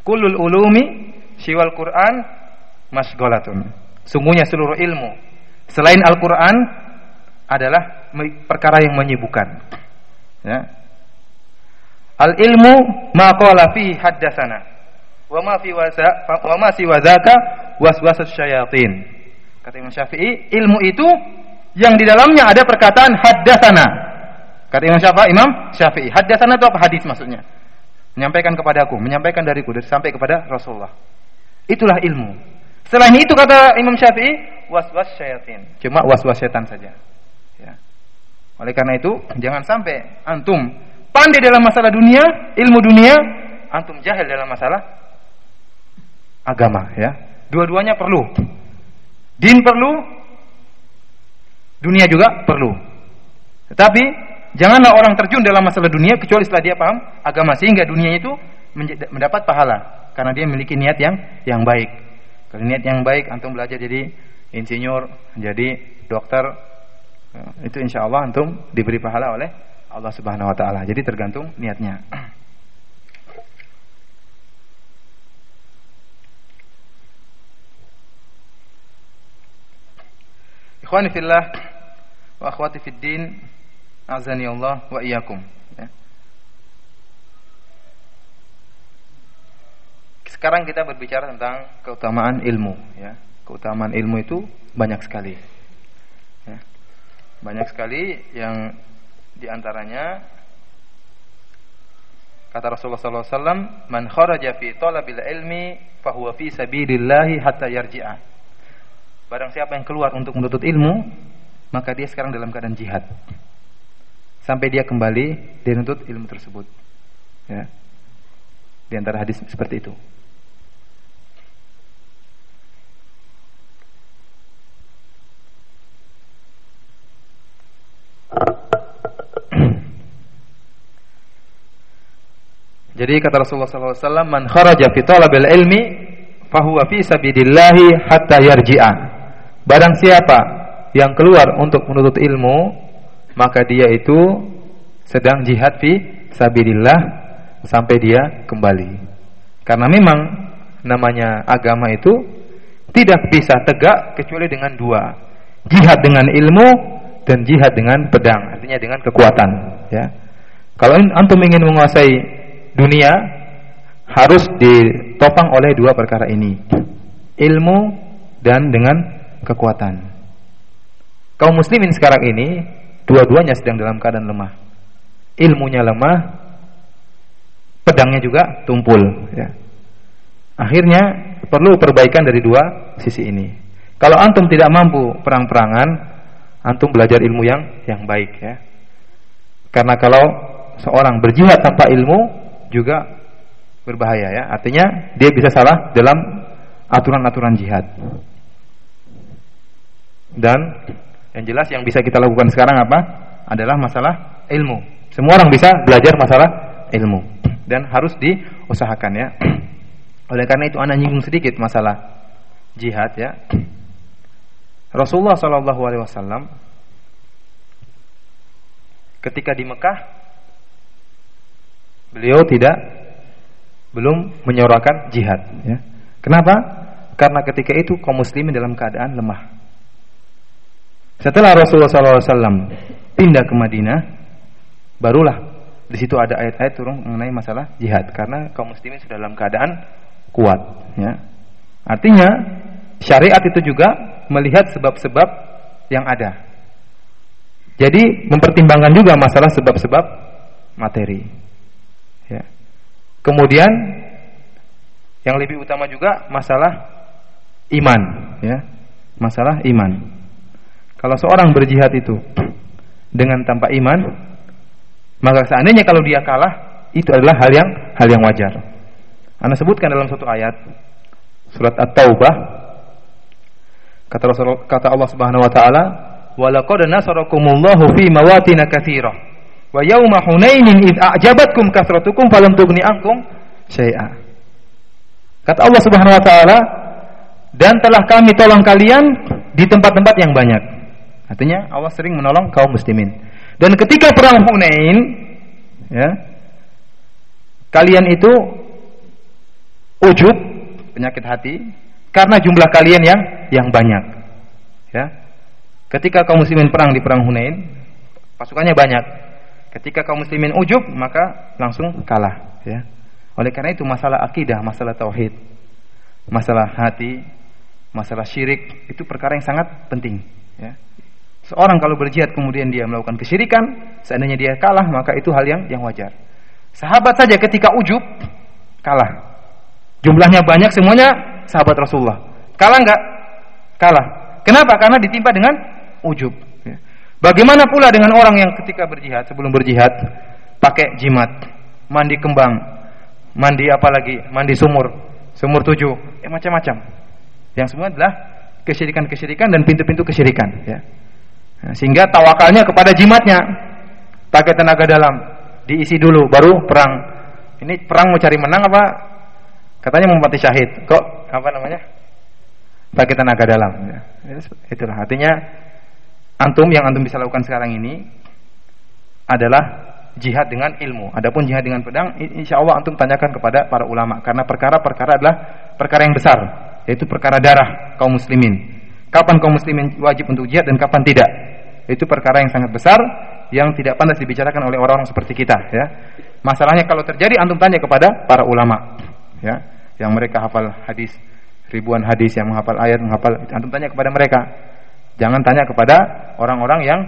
"Kullul ulumi siwal Quran masgolatun. Sungguhnya seluruh ilmu selain Al-Quran adalah perkara yang menyibukkan. Ya. Al ilmu maqala fi haddasana wa ma fi waza wa ma si wazaka waswasus syayatin. Kata Imam Syafi'i, ilmu itu yang di dalamnya ada perkataan haddasana. Kata Imam Syafi'i, Imam Syafi'i, haddasana itu apa hadis maksudnya? Menyampaikan kepadaku, menyampaikan dariku dari sampai kepada Rasulullah. Itulah ilmu. Selain itu kata Imam Syafi'i, was-was syaitan. Cuma was-was syaitan saja. Oleh karena itu, jangan sampai antum pandai dalam masalah dunia, ilmu dunia, antum jahil dalam masalah agama, ya. Dua-duanya perlu. Din perlu, dunia juga perlu. Tetapi janganlah orang terjun dalam masalah dunia kecuali setelah dia paham agama sehingga dunia itu mendapat pahala karena dia memiliki niat yang yang baik. Kalau niat yang baik antum belajar jadi insinyur, jadi dokter, itu insya Allah antum diberi pahala oleh Allah Subhanahu Wa Taala. Jadi tergantung niatnya. Ikhwani fillah wa akhwati fid din, azani Allah wa iyyakum. Sekarang kita berbicara tentang keutamaan ilmu ya. Keutamaan ilmu itu banyak sekali. Ya. Banyak sekali yang di antaranya kata Rasulullah SAW, "Man kharaja fi talabil ilmi fahuwa fi sabilillahi hatta yarji'a." Barang siapa yang keluar untuk menuntut ilmu, maka dia sekarang dalam keadaan jihad. Sampai dia kembali dia menuntut ilmu tersebut. Ya. Di antara hadis seperti itu. Jadi kata Rasulullah SAW, man kharaja fi talabil ilmi fahuwa fi sabidillahi hatta yarji'a. Barang siapa yang keluar untuk menuntut ilmu, maka dia itu sedang jihad fi sabilillah sampai dia kembali. Karena memang namanya agama itu tidak bisa tegak kecuali dengan dua. Jihad dengan ilmu dan jihad dengan pedang, artinya dengan kekuatan, ya. Kalau antum ingin menguasai dunia harus ditopang oleh dua perkara ini. Ilmu dan dengan kekuatan. Kaum muslimin sekarang ini dua-duanya sedang dalam keadaan lemah. Ilmunya lemah, pedangnya juga tumpul, ya. Akhirnya perlu perbaikan dari dua sisi ini. Kalau antum tidak mampu perang-perangan, antum belajar ilmu yang yang baik ya. Karena kalau seorang berjihad tanpa ilmu juga berbahaya ya. Artinya dia bisa salah dalam aturan-aturan jihad. Dan yang jelas yang bisa kita lakukan sekarang apa? Adalah masalah ilmu. Semua orang bisa belajar masalah ilmu dan harus diusahakan ya. Oleh karena itu anak nyinggung sedikit masalah jihad ya. Rasulullah Shallallahu Alaihi Wasallam ketika di Mekah beliau tidak belum menyorakan jihad. Ya. Kenapa? Karena ketika itu kaum muslimin dalam keadaan lemah. Setelah Rasulullah SAW pindah ke Madinah, barulah di situ ada ayat-ayat turun mengenai masalah jihad karena kaum muslimin sudah dalam keadaan kuat. Ya. Artinya syariat itu juga melihat sebab-sebab yang ada. Jadi mempertimbangkan juga masalah sebab-sebab materi. Kemudian yang lebih utama juga masalah iman, ya. Masalah iman. Kalau seorang berjihad itu dengan tanpa iman, maka seandainya kalau dia kalah, itu adalah hal yang hal yang wajar. Anda sebutkan dalam satu ayat surat At-Taubah Kata kata Allah Subhanahu wa taala, "Wa laqad nasarakumullahu fi mawatin katsirah. Wa yauma Hunainin id a'jabatkum kasratukum falam tughni ankum syai'a." Kata Allah Subhanahu wa taala, "Dan telah kami tolong kalian di tempat-tempat yang banyak." Artinya Allah sering menolong kaum muslimin. Dan ketika perang Hunain, ya, kalian itu ujub, penyakit hati, karena jumlah kalian yang yang banyak. Ya. Ketika kaum muslimin perang di perang Hunain, pasukannya banyak. Ketika kaum muslimin ujub, maka langsung kalah, ya. Oleh karena itu masalah akidah, masalah tauhid, masalah hati, masalah syirik itu perkara yang sangat penting, ya. Seorang kalau berjihad kemudian dia melakukan kesyirikan, seandainya dia kalah maka itu hal yang yang wajar. Sahabat saja ketika ujub kalah. Jumlahnya banyak semuanya sahabat Rasulullah. Kalah enggak? Kalah. Kenapa? Karena ditimpa dengan ujub. Bagaimana pula dengan orang yang ketika berjihad, sebelum berjihad, pakai jimat, mandi kembang, mandi apa lagi, mandi sumur, sumur tujuh, ya macam-macam. Yang semua adalah kesyirikan-kesyirikan dan pintu-pintu kesyirikan. Ya. Nah, sehingga tawakalnya kepada jimatnya, pakai tenaga dalam, diisi dulu, baru perang. Ini perang mau cari menang apa? Katanya mau mati syahid. Kok apa namanya? Pakai tenaga dalam. Ya. Itulah artinya antum yang antum bisa lakukan sekarang ini adalah jihad dengan ilmu. Adapun jihad dengan pedang, insya Allah antum tanyakan kepada para ulama karena perkara-perkara adalah perkara yang besar, yaitu perkara darah kaum muslimin. Kapan kaum muslimin wajib untuk jihad dan kapan tidak? Itu perkara yang sangat besar yang tidak pantas dibicarakan oleh orang-orang seperti kita, ya. Masalahnya kalau terjadi antum tanya kepada para ulama, ya yang mereka hafal hadis ribuan hadis yang menghafal ayat menghafal antum tanya kepada mereka jangan tanya kepada orang-orang yang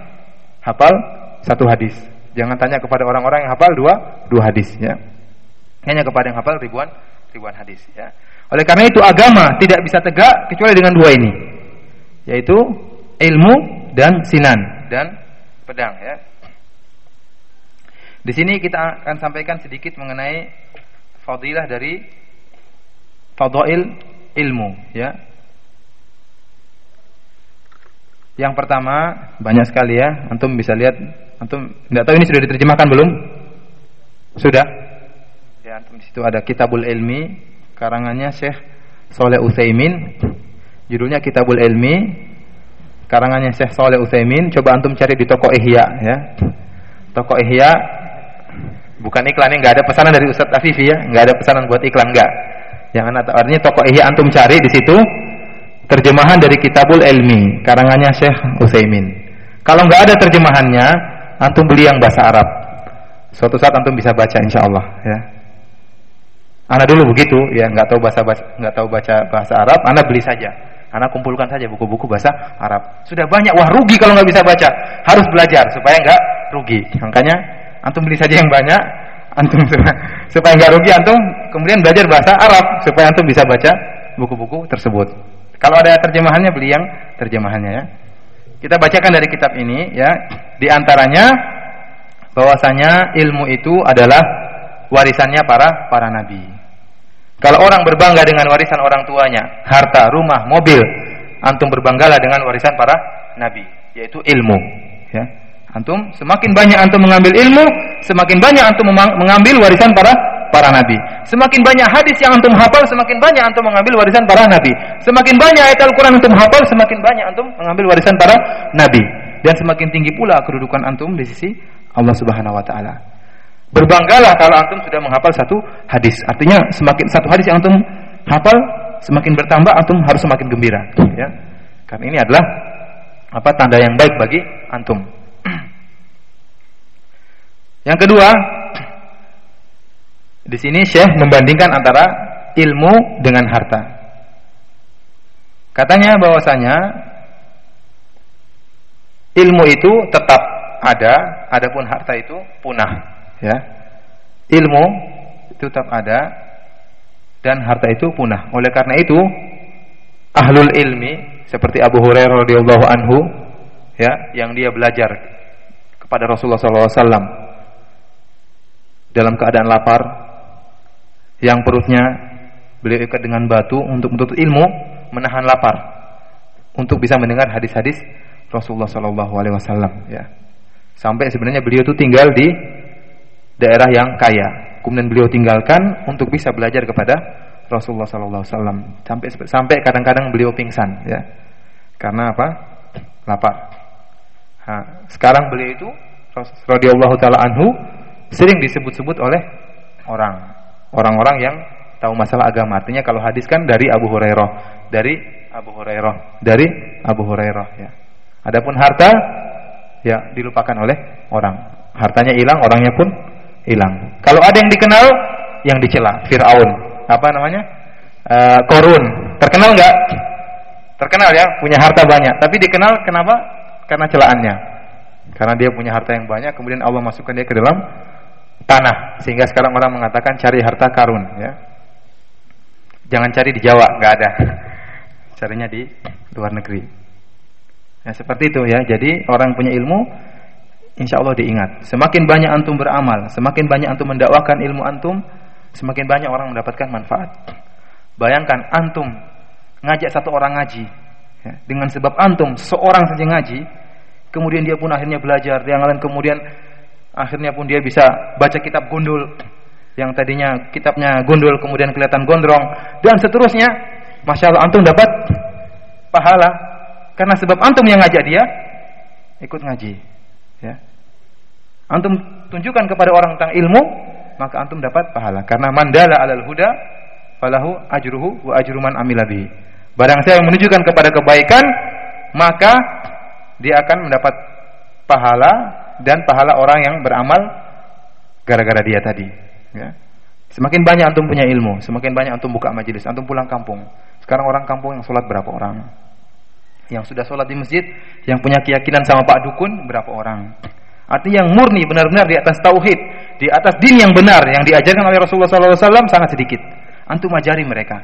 hafal satu hadis. Jangan tanya kepada orang-orang yang hafal dua dua hadis ya. Hanya kepada yang hafal ribuan ribuan hadis ya. Oleh karena itu agama tidak bisa tegak kecuali dengan dua ini. Yaitu ilmu dan sinan dan pedang ya. Di sini kita akan sampaikan sedikit mengenai fadilah dari fadail ilmu ya. Yang pertama banyak sekali ya, antum bisa lihat, antum tidak tahu ini sudah diterjemahkan belum? Sudah? Ya, antum di situ ada Kitabul Ilmi karangannya Syekh Soleh Utsaimin. Judulnya Kitabul Ilmi karangannya Syekh Saleh Utsaimin, coba antum cari di toko Ihya ya. Toko Ihya bukan iklan ini enggak ada pesanan dari Ustaz Afifi ya, enggak ada pesanan buat iklan enggak. Yang anak artinya toko Ihya antum cari di situ terjemahan dari Kitabul Ilmi karangannya Syekh Utsaimin. Kalau enggak ada terjemahannya, antum beli yang bahasa Arab. Suatu saat antum bisa baca insyaallah ya. Anak dulu begitu, ya nggak tahu bahasa nggak tahu baca bahasa Arab, anak beli saja. Anak kumpulkan saja buku-buku bahasa Arab. Sudah banyak, wah rugi kalau nggak bisa baca. Harus belajar supaya nggak rugi. Makanya antum beli saja yang banyak, antum supaya nggak rugi antum kemudian belajar bahasa Arab supaya antum bisa baca buku-buku tersebut. Kalau ada terjemahannya beli yang terjemahannya ya. Kita bacakan dari kitab ini ya. Di antaranya bahwasanya ilmu itu adalah warisannya para para nabi. Kalau orang berbangga dengan warisan orang tuanya, harta, rumah, mobil, antum berbanggalah dengan warisan para nabi, yaitu ilmu, ya. Antum semakin banyak antum mengambil ilmu, semakin banyak antum mengambil warisan para para nabi. Semakin banyak hadis yang antum hafal, semakin banyak antum mengambil warisan para nabi. Semakin banyak ayat Al-Qur'an antum hafal, semakin banyak antum mengambil warisan para nabi. Dan semakin tinggi pula kedudukan antum di sisi Allah Subhanahu wa taala. Berbanggalah kalau antum sudah menghafal satu hadis. Artinya semakin satu hadis yang antum hafal semakin bertambah antum harus semakin gembira, ya. Karena ini adalah apa tanda yang baik bagi antum. Yang kedua, di sini Syekh membandingkan antara ilmu dengan harta. Katanya bahwasanya ilmu itu tetap ada, adapun harta itu punah ya ilmu itu tetap ada dan harta itu punah oleh karena itu ahlul ilmi seperti Abu Hurairah radhiyallahu anhu ya yang dia belajar kepada Rasulullah SAW dalam keadaan lapar yang perutnya beliau ikat dengan batu untuk menuntut ilmu menahan lapar untuk bisa mendengar hadis-hadis Rasulullah SAW ya sampai sebenarnya beliau itu tinggal di daerah yang kaya. Kemudian beliau tinggalkan untuk bisa belajar kepada Rasulullah sallallahu alaihi wasallam. Sampai sampai kadang-kadang beliau pingsan ya. Karena apa? Lapar. Nah, sekarang beliau itu radhiyallahu taala anhu sering disebut-sebut oleh orang orang-orang yang tahu masalah agama. Artinya kalau hadis kan dari Abu Hurairah, dari Abu Hurairah, dari Abu Hurairah ya. Adapun harta ya dilupakan oleh orang. Hartanya hilang, orangnya pun hilang. Kalau ada yang dikenal, yang dicela, Fir'aun. Apa namanya? Uh, Korun. Terkenal nggak? Terkenal ya, punya harta banyak. Tapi dikenal kenapa? Karena celaannya. Karena dia punya harta yang banyak, kemudian Allah masukkan dia ke dalam tanah. Sehingga sekarang orang mengatakan cari harta karun. Ya. Jangan cari di Jawa, nggak ada. Carinya di luar negeri. Ya, seperti itu ya. Jadi orang punya ilmu insya Allah diingat. Semakin banyak antum beramal, semakin banyak antum mendakwakan ilmu antum, semakin banyak orang mendapatkan manfaat. Bayangkan antum ngajak satu orang ngaji, ya, dengan sebab antum seorang saja ngaji, kemudian dia pun akhirnya belajar, yang lain kemudian akhirnya pun dia bisa baca kitab gundul, yang tadinya kitabnya gundul kemudian kelihatan gondrong dan seterusnya, masya Allah antum dapat pahala karena sebab antum yang ngajak dia ikut ngaji. Ya. Antum tunjukkan kepada orang tentang ilmu, maka antum dapat pahala. Karena mandala alal huda falahu ajruhu wa ajru man. Barang siapa yang menunjukkan kepada kebaikan, maka dia akan mendapat pahala dan pahala orang yang beramal gara-gara dia tadi. Ya. Semakin banyak antum punya ilmu, semakin banyak antum buka majelis, antum pulang kampung. Sekarang orang kampung yang sholat berapa orang? Yang sudah sholat di masjid, yang punya keyakinan sama Pak Dukun, berapa orang? Artinya yang murni benar-benar di atas tauhid, di atas din yang benar yang diajarkan oleh Rasulullah SAW sangat sedikit. Antum ajari mereka.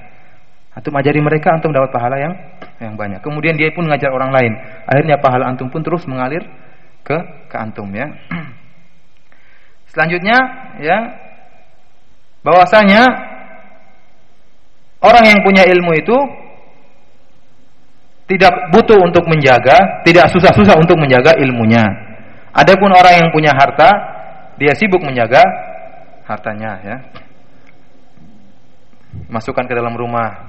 Antum ajari mereka, antum dapat pahala yang yang banyak. Kemudian dia pun mengajar orang lain. Akhirnya pahala antum pun terus mengalir ke ke antum ya. Selanjutnya ya bahwasanya orang yang punya ilmu itu tidak butuh untuk menjaga, tidak susah-susah untuk menjaga ilmunya. Adapun orang yang punya harta, dia sibuk menjaga hartanya ya. Masukkan ke dalam rumah,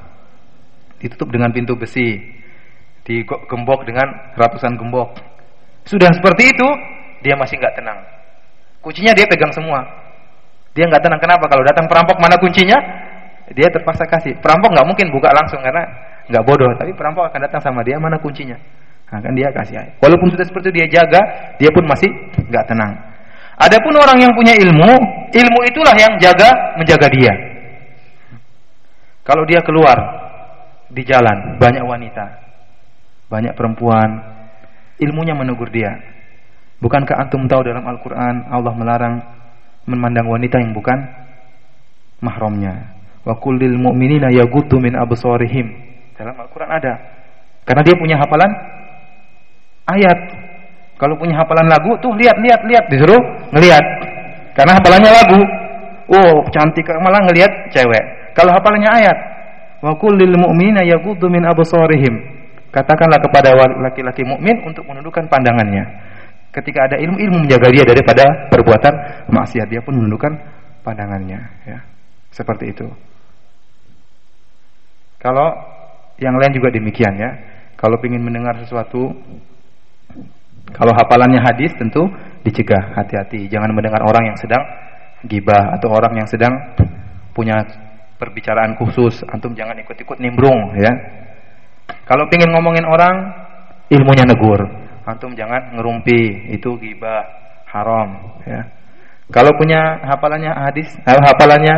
ditutup dengan pintu besi. digembok dengan ratusan gembok. Sudah seperti itu, dia masih nggak tenang. Kuncinya dia pegang semua. Dia nggak tenang. Kenapa? Kalau datang perampok mana kuncinya? Dia terpaksa kasih. Perampok nggak mungkin buka langsung karena nggak bodoh. Tapi perampok akan datang sama dia mana kuncinya. Nah, kan dia kasih. Walaupun sudah seperti itu dia jaga, dia pun masih nggak tenang. Adapun orang yang punya ilmu, ilmu itulah yang jaga menjaga dia. Kalau dia keluar di jalan, banyak wanita, banyak perempuan, ilmunya menegur dia. Bukankah antum tahu dalam Al-Quran Allah melarang memandang wanita yang bukan mahramnya? Wa kullil mu'minina yaghuddu min absarihim. Dalam Al-Quran ada. Karena dia punya hafalan ayat. Kalau punya hafalan lagu tuh lihat lihat lihat disuruh ngelihat. Karena hafalannya lagu. Oh, cantik malah ngelihat cewek. Kalau hafalannya ayat, wa kullil mu'minina yaghuddu min absarihim. Katakanlah kepada laki-laki mukmin untuk menundukkan pandangannya. Ketika ada ilmu, ilmu menjaga dia daripada perbuatan maksiat. Dia pun menundukkan pandangannya, ya. Seperti itu. Kalau yang lain juga demikian ya. Kalau ingin mendengar sesuatu kalau hafalannya hadis tentu dicegah, hati-hati. Jangan mendengar orang yang sedang gibah atau orang yang sedang punya perbicaraan khusus. Antum jangan ikut-ikut nimbrung ya. Kalau ingin ngomongin orang, ilmunya negur. Antum jangan ngerumpi, itu gibah, haram ya. Kalau punya hafalannya hadis, eh, hafalannya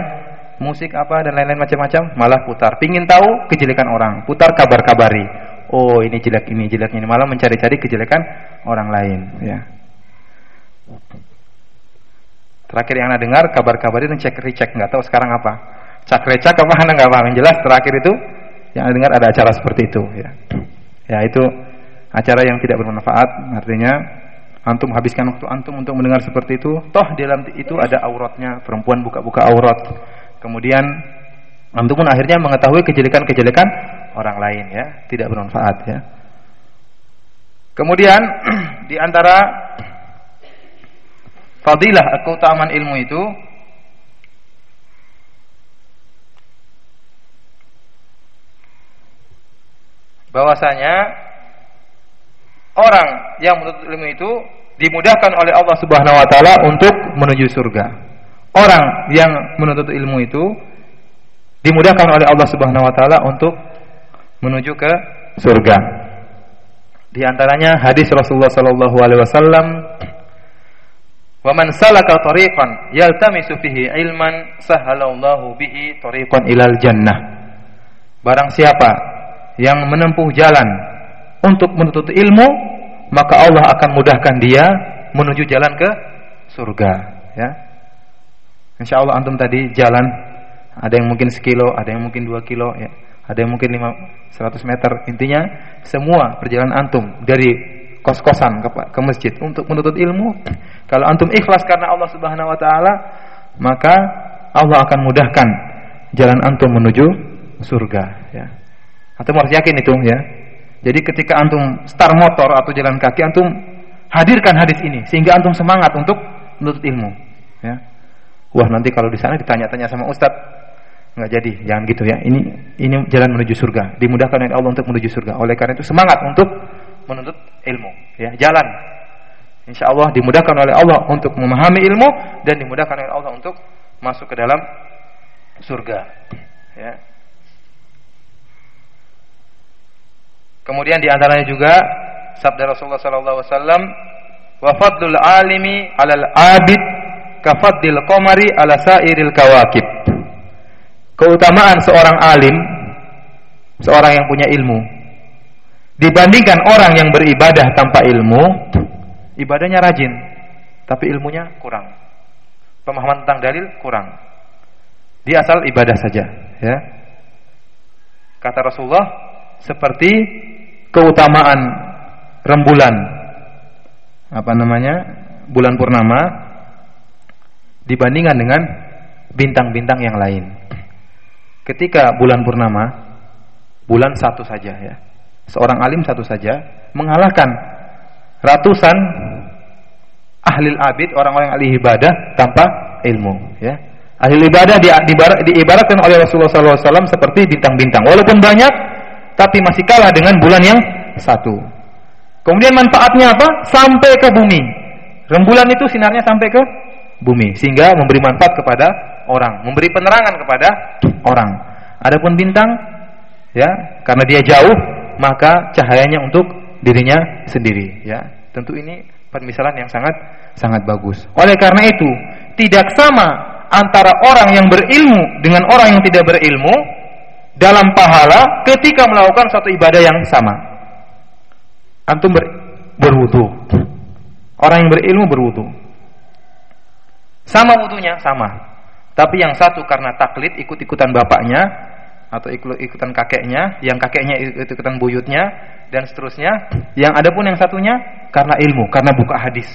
musik apa dan lain-lain macam-macam, malah putar. Pingin tahu kejelekan orang, putar kabar-kabari. Oh ini jelek ini jelek ini, malah mencari-cari kejelekan orang lain. Ya. Terakhir yang anda dengar kabar-kabar itu cek recek, nggak tahu sekarang apa. Cak recak apa anda nggak paham. Yang jelas terakhir itu yang dengar ada acara seperti itu. Ya, ya itu acara yang tidak bermanfaat. Artinya antum habiskan waktu antum untuk mendengar seperti itu. Toh di dalam itu ada auratnya, perempuan buka-buka aurat. Kemudian antum pun akhirnya mengetahui kejelekan-kejelekan orang lain ya, tidak bermanfaat ya. Kemudian di antara fadilah keutamaan ilmu itu bahwasanya orang yang menuntut ilmu itu dimudahkan oleh Allah Subhanahu wa taala untuk menuju surga orang yang menuntut ilmu itu dimudahkan oleh Allah Subhanahu wa taala untuk menuju ke surga. Di antaranya hadis Rasulullah sallallahu alaihi wasallam Wa man salaka tariqan yaltamisu fihi ilman ilal jannah. Barang siapa yang menempuh jalan untuk menuntut ilmu, maka Allah akan mudahkan dia menuju jalan ke surga, ya. Insya Allah antum tadi jalan ada yang mungkin sekilo, ada yang mungkin dua kilo, ya, ada yang mungkin lima seratus meter. Intinya semua perjalanan antum dari kos-kosan ke, ke masjid untuk menuntut ilmu. Kalau antum ikhlas karena Allah Subhanahu Wa Taala, maka Allah akan mudahkan jalan antum menuju surga. Ya. Antum harus yakin itu, ya. Jadi ketika antum start motor atau jalan kaki, antum hadirkan hadis ini sehingga antum semangat untuk menuntut ilmu. Ya. Wah nanti kalau di sana ditanya-tanya sama Ustadz nggak jadi, jangan gitu ya. Ini ini jalan menuju surga, dimudahkan oleh Allah untuk menuju surga. Oleh karena itu semangat untuk menuntut ilmu, ya jalan. Insya Allah dimudahkan oleh Allah untuk memahami ilmu dan dimudahkan oleh Allah untuk masuk ke dalam surga. Ya. Kemudian di antaranya juga sabda Rasulullah Sallallahu Alaihi Wasallam, wafadul alimi alal abid kafaddil qamari ala sairil kawakib. Keutamaan seorang alim, seorang yang punya ilmu dibandingkan orang yang beribadah tanpa ilmu, ibadahnya rajin, tapi ilmunya kurang. Pemahaman tentang dalil kurang. Dia asal ibadah saja, ya. Kata Rasulullah seperti keutamaan rembulan apa namanya? bulan purnama dibandingkan dengan bintang-bintang yang lain. Ketika bulan purnama, bulan satu saja ya. Seorang alim satu saja mengalahkan ratusan ahli abid, orang-orang ahli ibadah tanpa ilmu ya. Ahli ibadah di, di, diibaratkan oleh Rasulullah SAW seperti bintang-bintang. Walaupun banyak, tapi masih kalah dengan bulan yang satu. Kemudian manfaatnya apa? Sampai ke bumi. Rembulan itu sinarnya sampai ke bumi sehingga memberi manfaat kepada orang, memberi penerangan kepada orang. Adapun bintang ya, karena dia jauh, maka cahayanya untuk dirinya sendiri, ya. Tentu ini permisalan yang sangat sangat bagus. Oleh karena itu, tidak sama antara orang yang berilmu dengan orang yang tidak berilmu dalam pahala ketika melakukan satu ibadah yang sama. Antum ber, berwudu. Orang yang berilmu berwudu. Sama wudunya, sama. Tapi yang satu karena taklid ikut-ikutan bapaknya atau ikut-ikutan kakeknya, yang kakeknya ikut-ikutan buyutnya dan seterusnya. Yang ada pun yang satunya karena ilmu, karena buka hadis,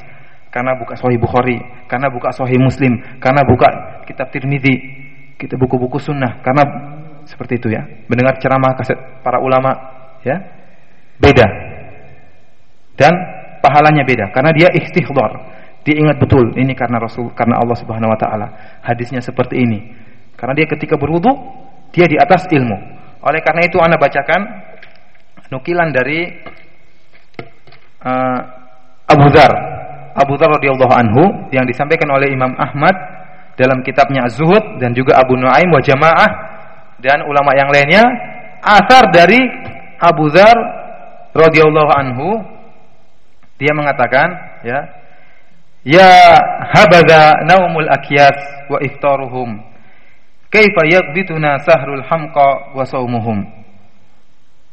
karena buka Sahih Bukhari, karena buka Sahih Muslim, karena buka kitab Tirmidzi, kita buku-buku sunnah, karena seperti itu ya. Mendengar ceramah kaset para ulama ya. Beda. Dan pahalanya beda karena dia istihdar. Dia ingat betul ini karena Rasul karena Allah Subhanahu wa taala. Hadisnya seperti ini. Karena dia ketika berwudu dia di atas ilmu. Oleh karena itu Anda bacakan nukilan dari uh, Abu Dzar. Abu Dzar radhiyallahu anhu yang disampaikan oleh Imam Ahmad dalam kitabnya Az-Zuhud dan juga Abu Nuaim wa Jamaah dan ulama yang lainnya asar dari Abu Dzar radhiyallahu anhu dia mengatakan ya ya habadha naumul akyas wa iftaruhum kaifa yaqbituna sahrul hamqa wa saumuhum?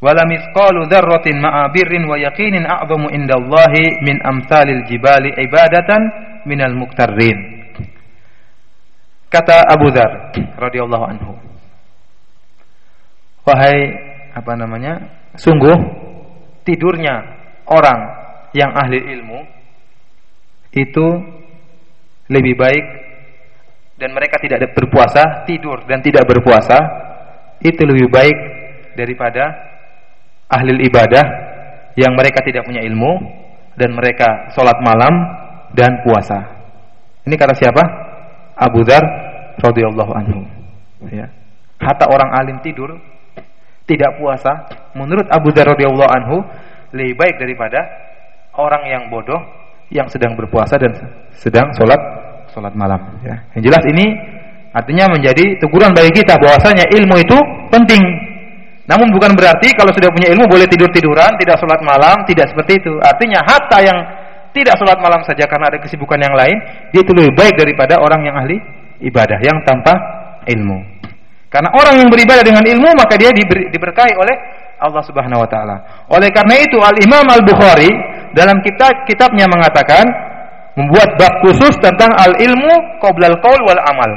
Wala misqalu dzarratin ma'a birrin wa yaqinin a'zamu indallahi min amsalil jibali ibadatan minal muktarrin kata Abu Dzar radhiyallahu anhu Wahai apa namanya? Sungguh tidurnya orang yang ahli ilmu itu lebih baik dan mereka tidak berpuasa, tidur dan tidak berpuasa itu lebih baik daripada ahli ibadah yang mereka tidak punya ilmu dan mereka sholat malam dan puasa. Ini kata siapa? Abu Dhar radhiyallahu anhu. Ya. Hatta orang alim tidur tidak puasa menurut Abu Dzar radhiyallahu anhu lebih baik daripada orang yang bodoh yang sedang berpuasa dan sedang sholat sholat malam ya. Yang jelas ini artinya menjadi teguran bagi kita bahwasanya ilmu itu penting. Namun bukan berarti kalau sudah punya ilmu boleh tidur-tiduran, tidak sholat malam, tidak seperti itu. Artinya hatta yang tidak sholat malam saja karena ada kesibukan yang lain, dia itu lebih baik daripada orang yang ahli ibadah yang tanpa ilmu. Karena orang yang beribadah dengan ilmu maka dia diber, diberkahi oleh Allah Subhanahu wa taala. Oleh karena itu Al Imam Al Bukhari dalam kitab kitabnya mengatakan membuat bab khusus tentang al ilmu qoblal qaul wal amal.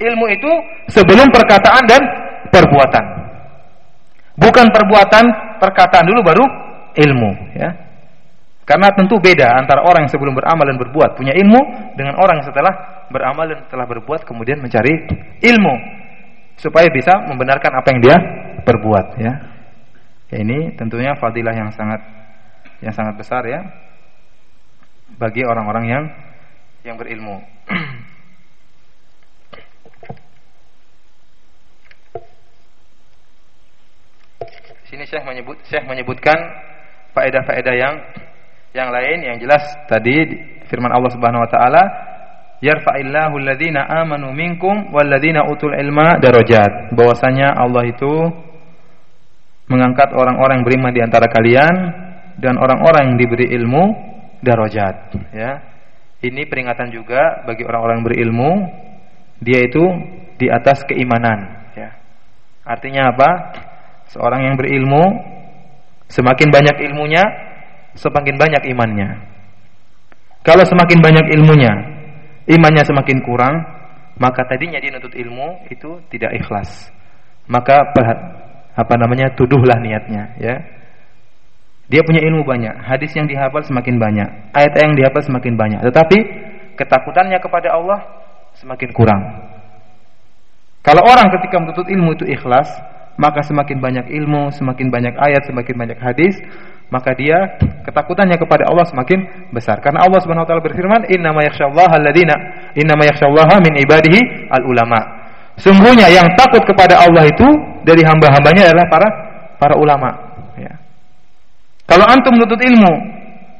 Ilmu itu sebelum perkataan dan perbuatan. Bukan perbuatan, perkataan dulu baru ilmu, ya. Karena tentu beda antara orang yang sebelum beramal dan berbuat punya ilmu dengan orang yang setelah beramal dan setelah berbuat kemudian mencari ilmu supaya bisa membenarkan apa yang dia perbuat ya. ya ini tentunya fadilah yang sangat yang sangat besar ya bagi orang-orang yang yang berilmu. Sini Syekh menyebut Syekh menyebutkan faedah-faedah yang yang lain yang jelas tadi firman Allah Subhanahu wa taala yarfa'illahu alladhina amanu minkum walladhina utul ilma darajat. Bahwasanya Allah itu mengangkat orang-orang yang beriman di antara kalian dan orang-orang yang diberi ilmu darajat, ya. Ini peringatan juga bagi orang-orang yang berilmu, dia itu di atas keimanan, ya. Artinya apa? Seorang yang berilmu semakin banyak ilmunya, semakin banyak imannya. Kalau semakin banyak ilmunya, imannya semakin kurang, maka tadinya dia nuntut ilmu itu tidak ikhlas. Maka apa namanya? tuduhlah niatnya, ya. Dia punya ilmu banyak, hadis yang dihafal semakin banyak, ayat yang dihafal semakin banyak, tetapi ketakutannya kepada Allah semakin kurang. Kalau orang ketika menuntut ilmu itu ikhlas, maka semakin banyak ilmu, semakin banyak ayat, semakin banyak hadis, maka dia ketakutannya kepada Allah semakin besar. Karena Allah Subhanahu wa taala berfirman, "Innama yakhsyallaha alladziina innama yakhsyallaha min ibadihi al-ulama." Sungguhnya yang takut kepada Allah itu dari hamba-hambanya adalah para para ulama, ya. Kalau antum menuntut ilmu,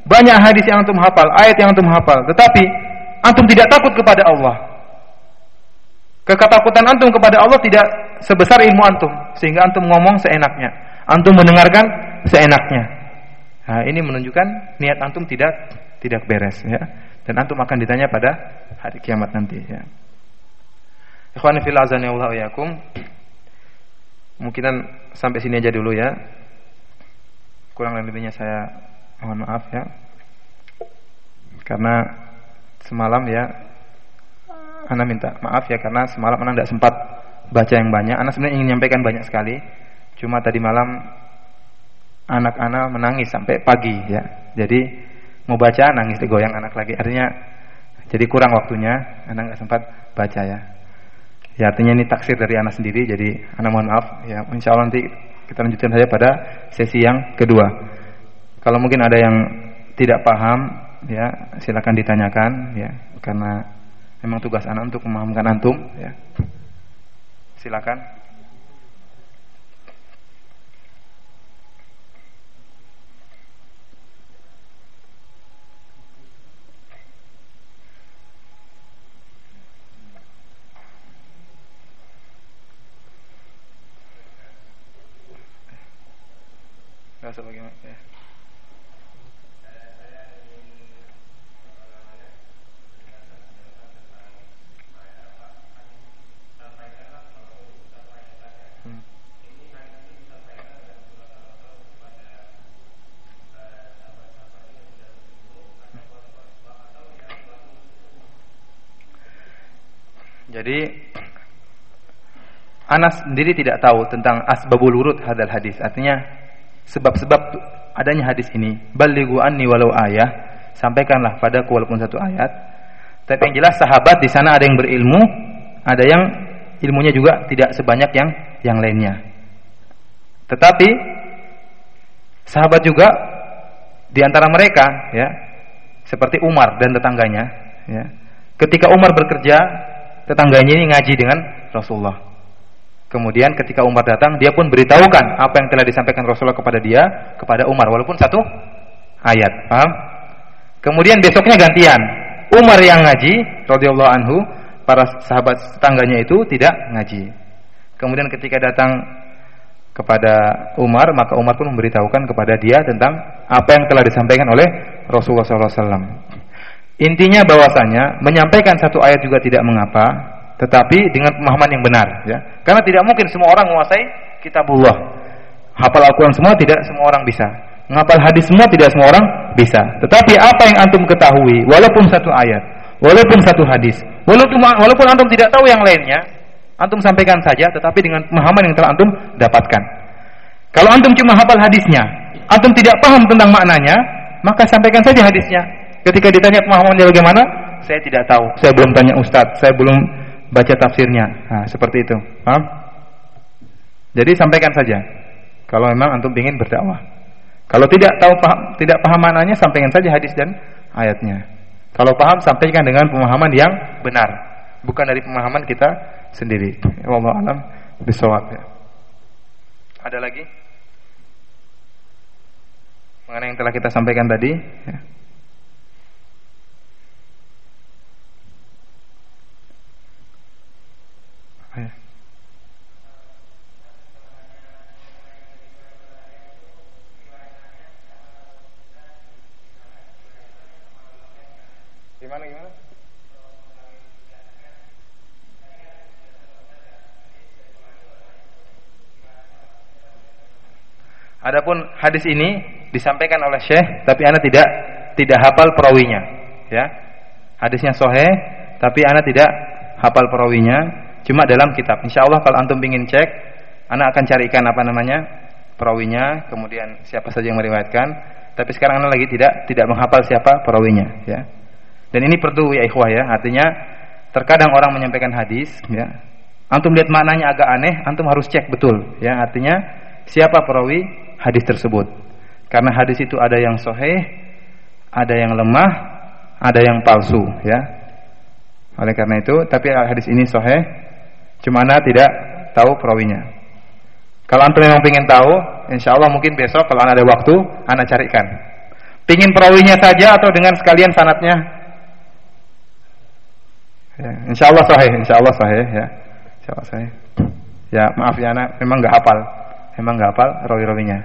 banyak hadis yang antum hafal, ayat yang antum hafal, tetapi antum tidak takut kepada Allah. Kekatakutan antum kepada Allah tidak sebesar ilmu antum, sehingga antum ngomong seenaknya, antum mendengarkan seenaknya. Nah, ini menunjukkan niat antum tidak tidak beres ya. Dan antum akan ditanya pada hari kiamat nanti ya. Ikhwani fil azani Allah yakum. Mungkinan sampai sini aja dulu ya. Kurang lebihnya saya mohon maaf ya. Karena semalam ya Ana minta maaf ya karena semalam Ana tidak sempat baca yang banyak. Ana sebenarnya ingin menyampaikan banyak sekali. Cuma tadi malam anak Ana menangis sampai pagi ya. Jadi mau baca nangis goyang anak lagi. Artinya jadi kurang waktunya. Ana nggak sempat baca ya. Ya artinya ini taksir dari anak sendiri jadi anak mohon maaf ya insya Allah nanti kita lanjutkan saja pada sesi yang kedua. Kalau mungkin ada yang tidak paham ya silakan ditanyakan ya karena memang tugas anak untuk memahamkan antum ya. Silakan. Rasa bagaimana? Ya. Hmm. Jadi Anas sendiri tidak tahu tentang asbabul wurud hadal hadis. Artinya sebab-sebab adanya hadis ini. Balighu anni walau ayah, sampaikanlah padaku walaupun satu ayat. Tapi yang jelas sahabat di sana ada yang berilmu, ada yang ilmunya juga tidak sebanyak yang yang lainnya. Tetapi sahabat juga di antara mereka ya seperti Umar dan tetangganya ya. Ketika Umar bekerja, tetangganya ini ngaji dengan Rasulullah. Kemudian ketika Umar datang, dia pun beritahukan apa yang telah disampaikan Rasulullah kepada dia, kepada Umar, walaupun satu ayat. Paham? Kemudian besoknya gantian. Umar yang ngaji, radhiyallahu anhu, para sahabat tetangganya itu tidak ngaji. Kemudian ketika datang kepada Umar, maka Umar pun memberitahukan kepada dia tentang apa yang telah disampaikan oleh Rasulullah SAW. Intinya bahwasanya menyampaikan satu ayat juga tidak mengapa, tetapi dengan pemahaman yang benar ya. Karena tidak mungkin semua orang menguasai kitabullah. Hafal Al-Qur'an semua tidak semua orang bisa. Menghafal hadis semua tidak semua orang bisa. Tetapi apa yang antum ketahui walaupun satu ayat, walaupun satu hadis, walaupun walaupun antum tidak tahu yang lainnya, antum sampaikan saja tetapi dengan pemahaman yang telah antum dapatkan. Kalau antum cuma hafal hadisnya, antum tidak paham tentang maknanya, maka sampaikan saja hadisnya. Ketika ditanya pemahamannya bagaimana, saya tidak tahu. Saya belum tanya ustadz, saya belum baca tafsirnya. Nah, seperti itu. Paham? Jadi sampaikan saja. Kalau memang antum ingin berdakwah. Kalau tidak tahu paham, tidak paham maknanya sampaikan saja hadis dan ayatnya. Kalau paham sampaikan dengan pemahaman yang benar, bukan dari pemahaman kita sendiri. Wallahu alam bisawab. Ada lagi? Mengenai yang telah kita sampaikan tadi, ya. Adapun hadis ini disampaikan oleh Syekh tapi ana tidak tidak hafal perawinya, ya. Hadisnya sahih tapi ana tidak hafal perawinya, cuma dalam kitab. Insyaallah kalau antum ingin cek, ana akan carikan apa namanya? perawinya, kemudian siapa saja yang meriwayatkan. Tapi sekarang ana lagi tidak tidak menghafal siapa perawinya, ya. Dan ini perlu ya ikhwah ya, artinya terkadang orang menyampaikan hadis ya. Antum lihat maknanya agak aneh, antum harus cek betul ya, artinya siapa perawi hadis tersebut. Karena hadis itu ada yang sahih, ada yang lemah, ada yang palsu ya. Oleh karena itu, tapi hadis ini sahih, cuma anda tidak tahu perawinya. Kalau antum memang ingin tahu, insya Allah mungkin besok kalau ada waktu, anda carikan. Pingin perawinya saja atau dengan sekalian sanatnya? Ya, insya Allah sahih, insya Allah sahih ya. Insya Allah sahih. Ya maaf ya anak, memang nggak hafal, memang nggak hafal rawi-rawinya.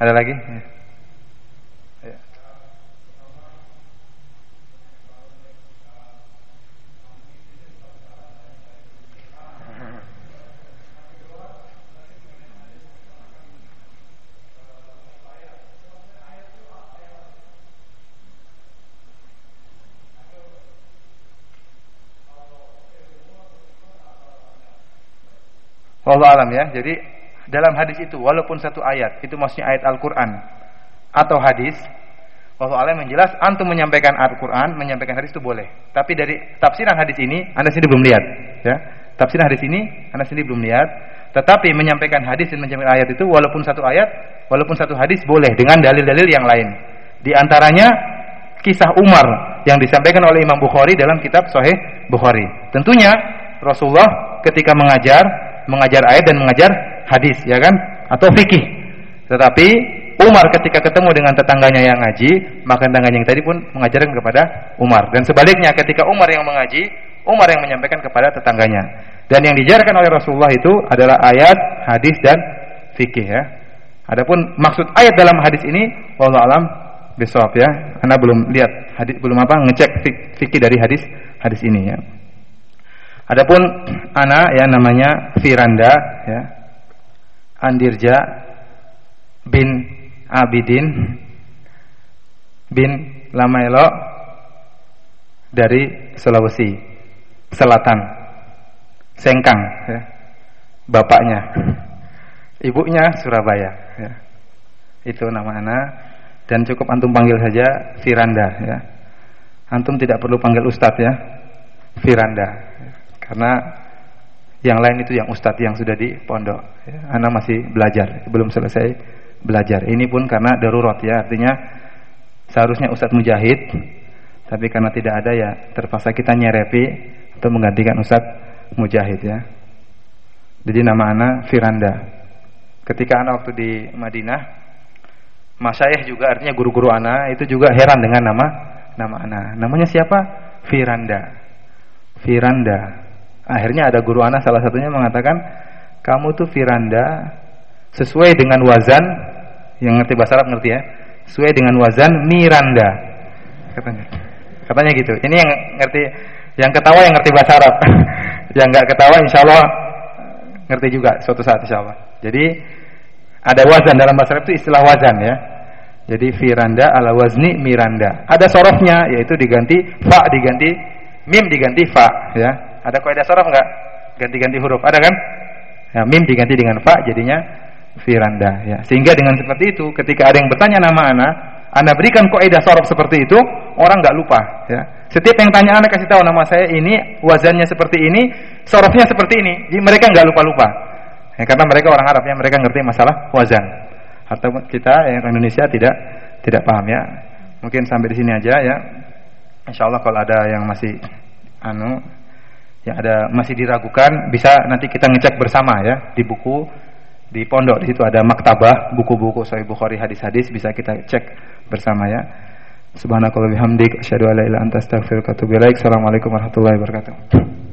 Ada lagi? Ya. Wallahu alam ya. Jadi dalam hadis itu walaupun satu ayat, itu maksudnya ayat Al-Qur'an atau hadis, wallahu alam yang jelas antum menyampaikan Al-Qur'an, menyampaikan hadis itu boleh. Tapi dari tafsiran hadis ini Anda sendiri belum lihat, ya. Tafsiran hadis ini Anda sendiri belum lihat, tetapi menyampaikan hadis dan menyampaikan ayat itu walaupun satu ayat, walaupun satu hadis boleh dengan dalil-dalil yang lain. Di antaranya kisah Umar yang disampaikan oleh Imam Bukhari dalam kitab Sahih Bukhari. Tentunya Rasulullah ketika mengajar mengajar ayat dan mengajar hadis, ya kan? Atau fikih. Tetapi Umar ketika ketemu dengan tetangganya yang ngaji, maka tetangganya yang tadi pun mengajarkan kepada Umar. Dan sebaliknya ketika Umar yang mengaji, Umar yang menyampaikan kepada tetangganya. Dan yang dijarkan oleh Rasulullah itu adalah ayat, hadis dan fikih ya. Adapun maksud ayat dalam hadis ini, wallahu alam besok ya. Karena belum lihat hadis belum apa ngecek fikih dari hadis hadis ini ya. Adapun anak ya namanya Firanda ya. Andirja bin Abidin bin Lamaelo dari Sulawesi Selatan. Sengkang ya. Bapaknya. Ibunya Surabaya ya. Itu nama anak dan cukup antum panggil saja Firanda ya. Antum tidak perlu panggil ustadz ya. Firanda. Karena yang lain itu yang ustadz yang sudah di pondok. Ya, anak masih belajar, belum selesai belajar. Ini pun karena darurat ya, artinya seharusnya ustadz mujahid, tapi karena tidak ada ya terpaksa kita nyerepi atau menggantikan ustadz mujahid ya. Jadi nama anak Firanda. Ketika anak waktu di Madinah, masyayikh juga artinya guru-guru anak itu juga heran dengan nama nama anak. Namanya siapa? Firanda. Firanda. Akhirnya ada guru anak salah satunya mengatakan, kamu tuh Firanda sesuai dengan wazan yang ngerti bahasa Arab ngerti ya, sesuai dengan wazan Miranda. Katanya. Katanya gitu. Ini yang ngerti yang ketawa yang ngerti bahasa Arab. yang nggak ketawa insya Allah ngerti juga suatu saat insya Allah. Jadi ada wazan dalam bahasa Arab itu istilah wazan ya. Jadi firanda ala wazni miranda. Ada sorofnya yaitu diganti fa diganti mim diganti fa ya. Ada kaidah sorof enggak? Ganti-ganti huruf. Ada kan? Ya, mim diganti dengan fa jadinya firanda ya. Sehingga dengan seperti itu ketika ada yang bertanya nama ana, Anda berikan kaidah sorof seperti itu, orang enggak lupa ya. Setiap yang tanya Anda kasih tahu nama saya ini, wazannya seperti ini, sorofnya seperti ini. Jadi mereka enggak lupa-lupa. Ya, karena mereka orang Arab ya, mereka ngerti masalah wazan. Atau kita yang Indonesia tidak tidak paham ya. Mungkin sampai di sini aja ya. Insya Allah kalau ada yang masih anu yang ada masih diragukan bisa nanti kita ngecek bersama ya di buku di pondok di situ ada maktabah buku-buku Sahih Bukhari hadis-hadis bisa kita cek bersama ya. Subhanakallah bihamdik asyhadu an la ilaha illa anta astaghfiruka wa atubu ilaik. Assalamualaikum warahmatullahi wabarakatuh.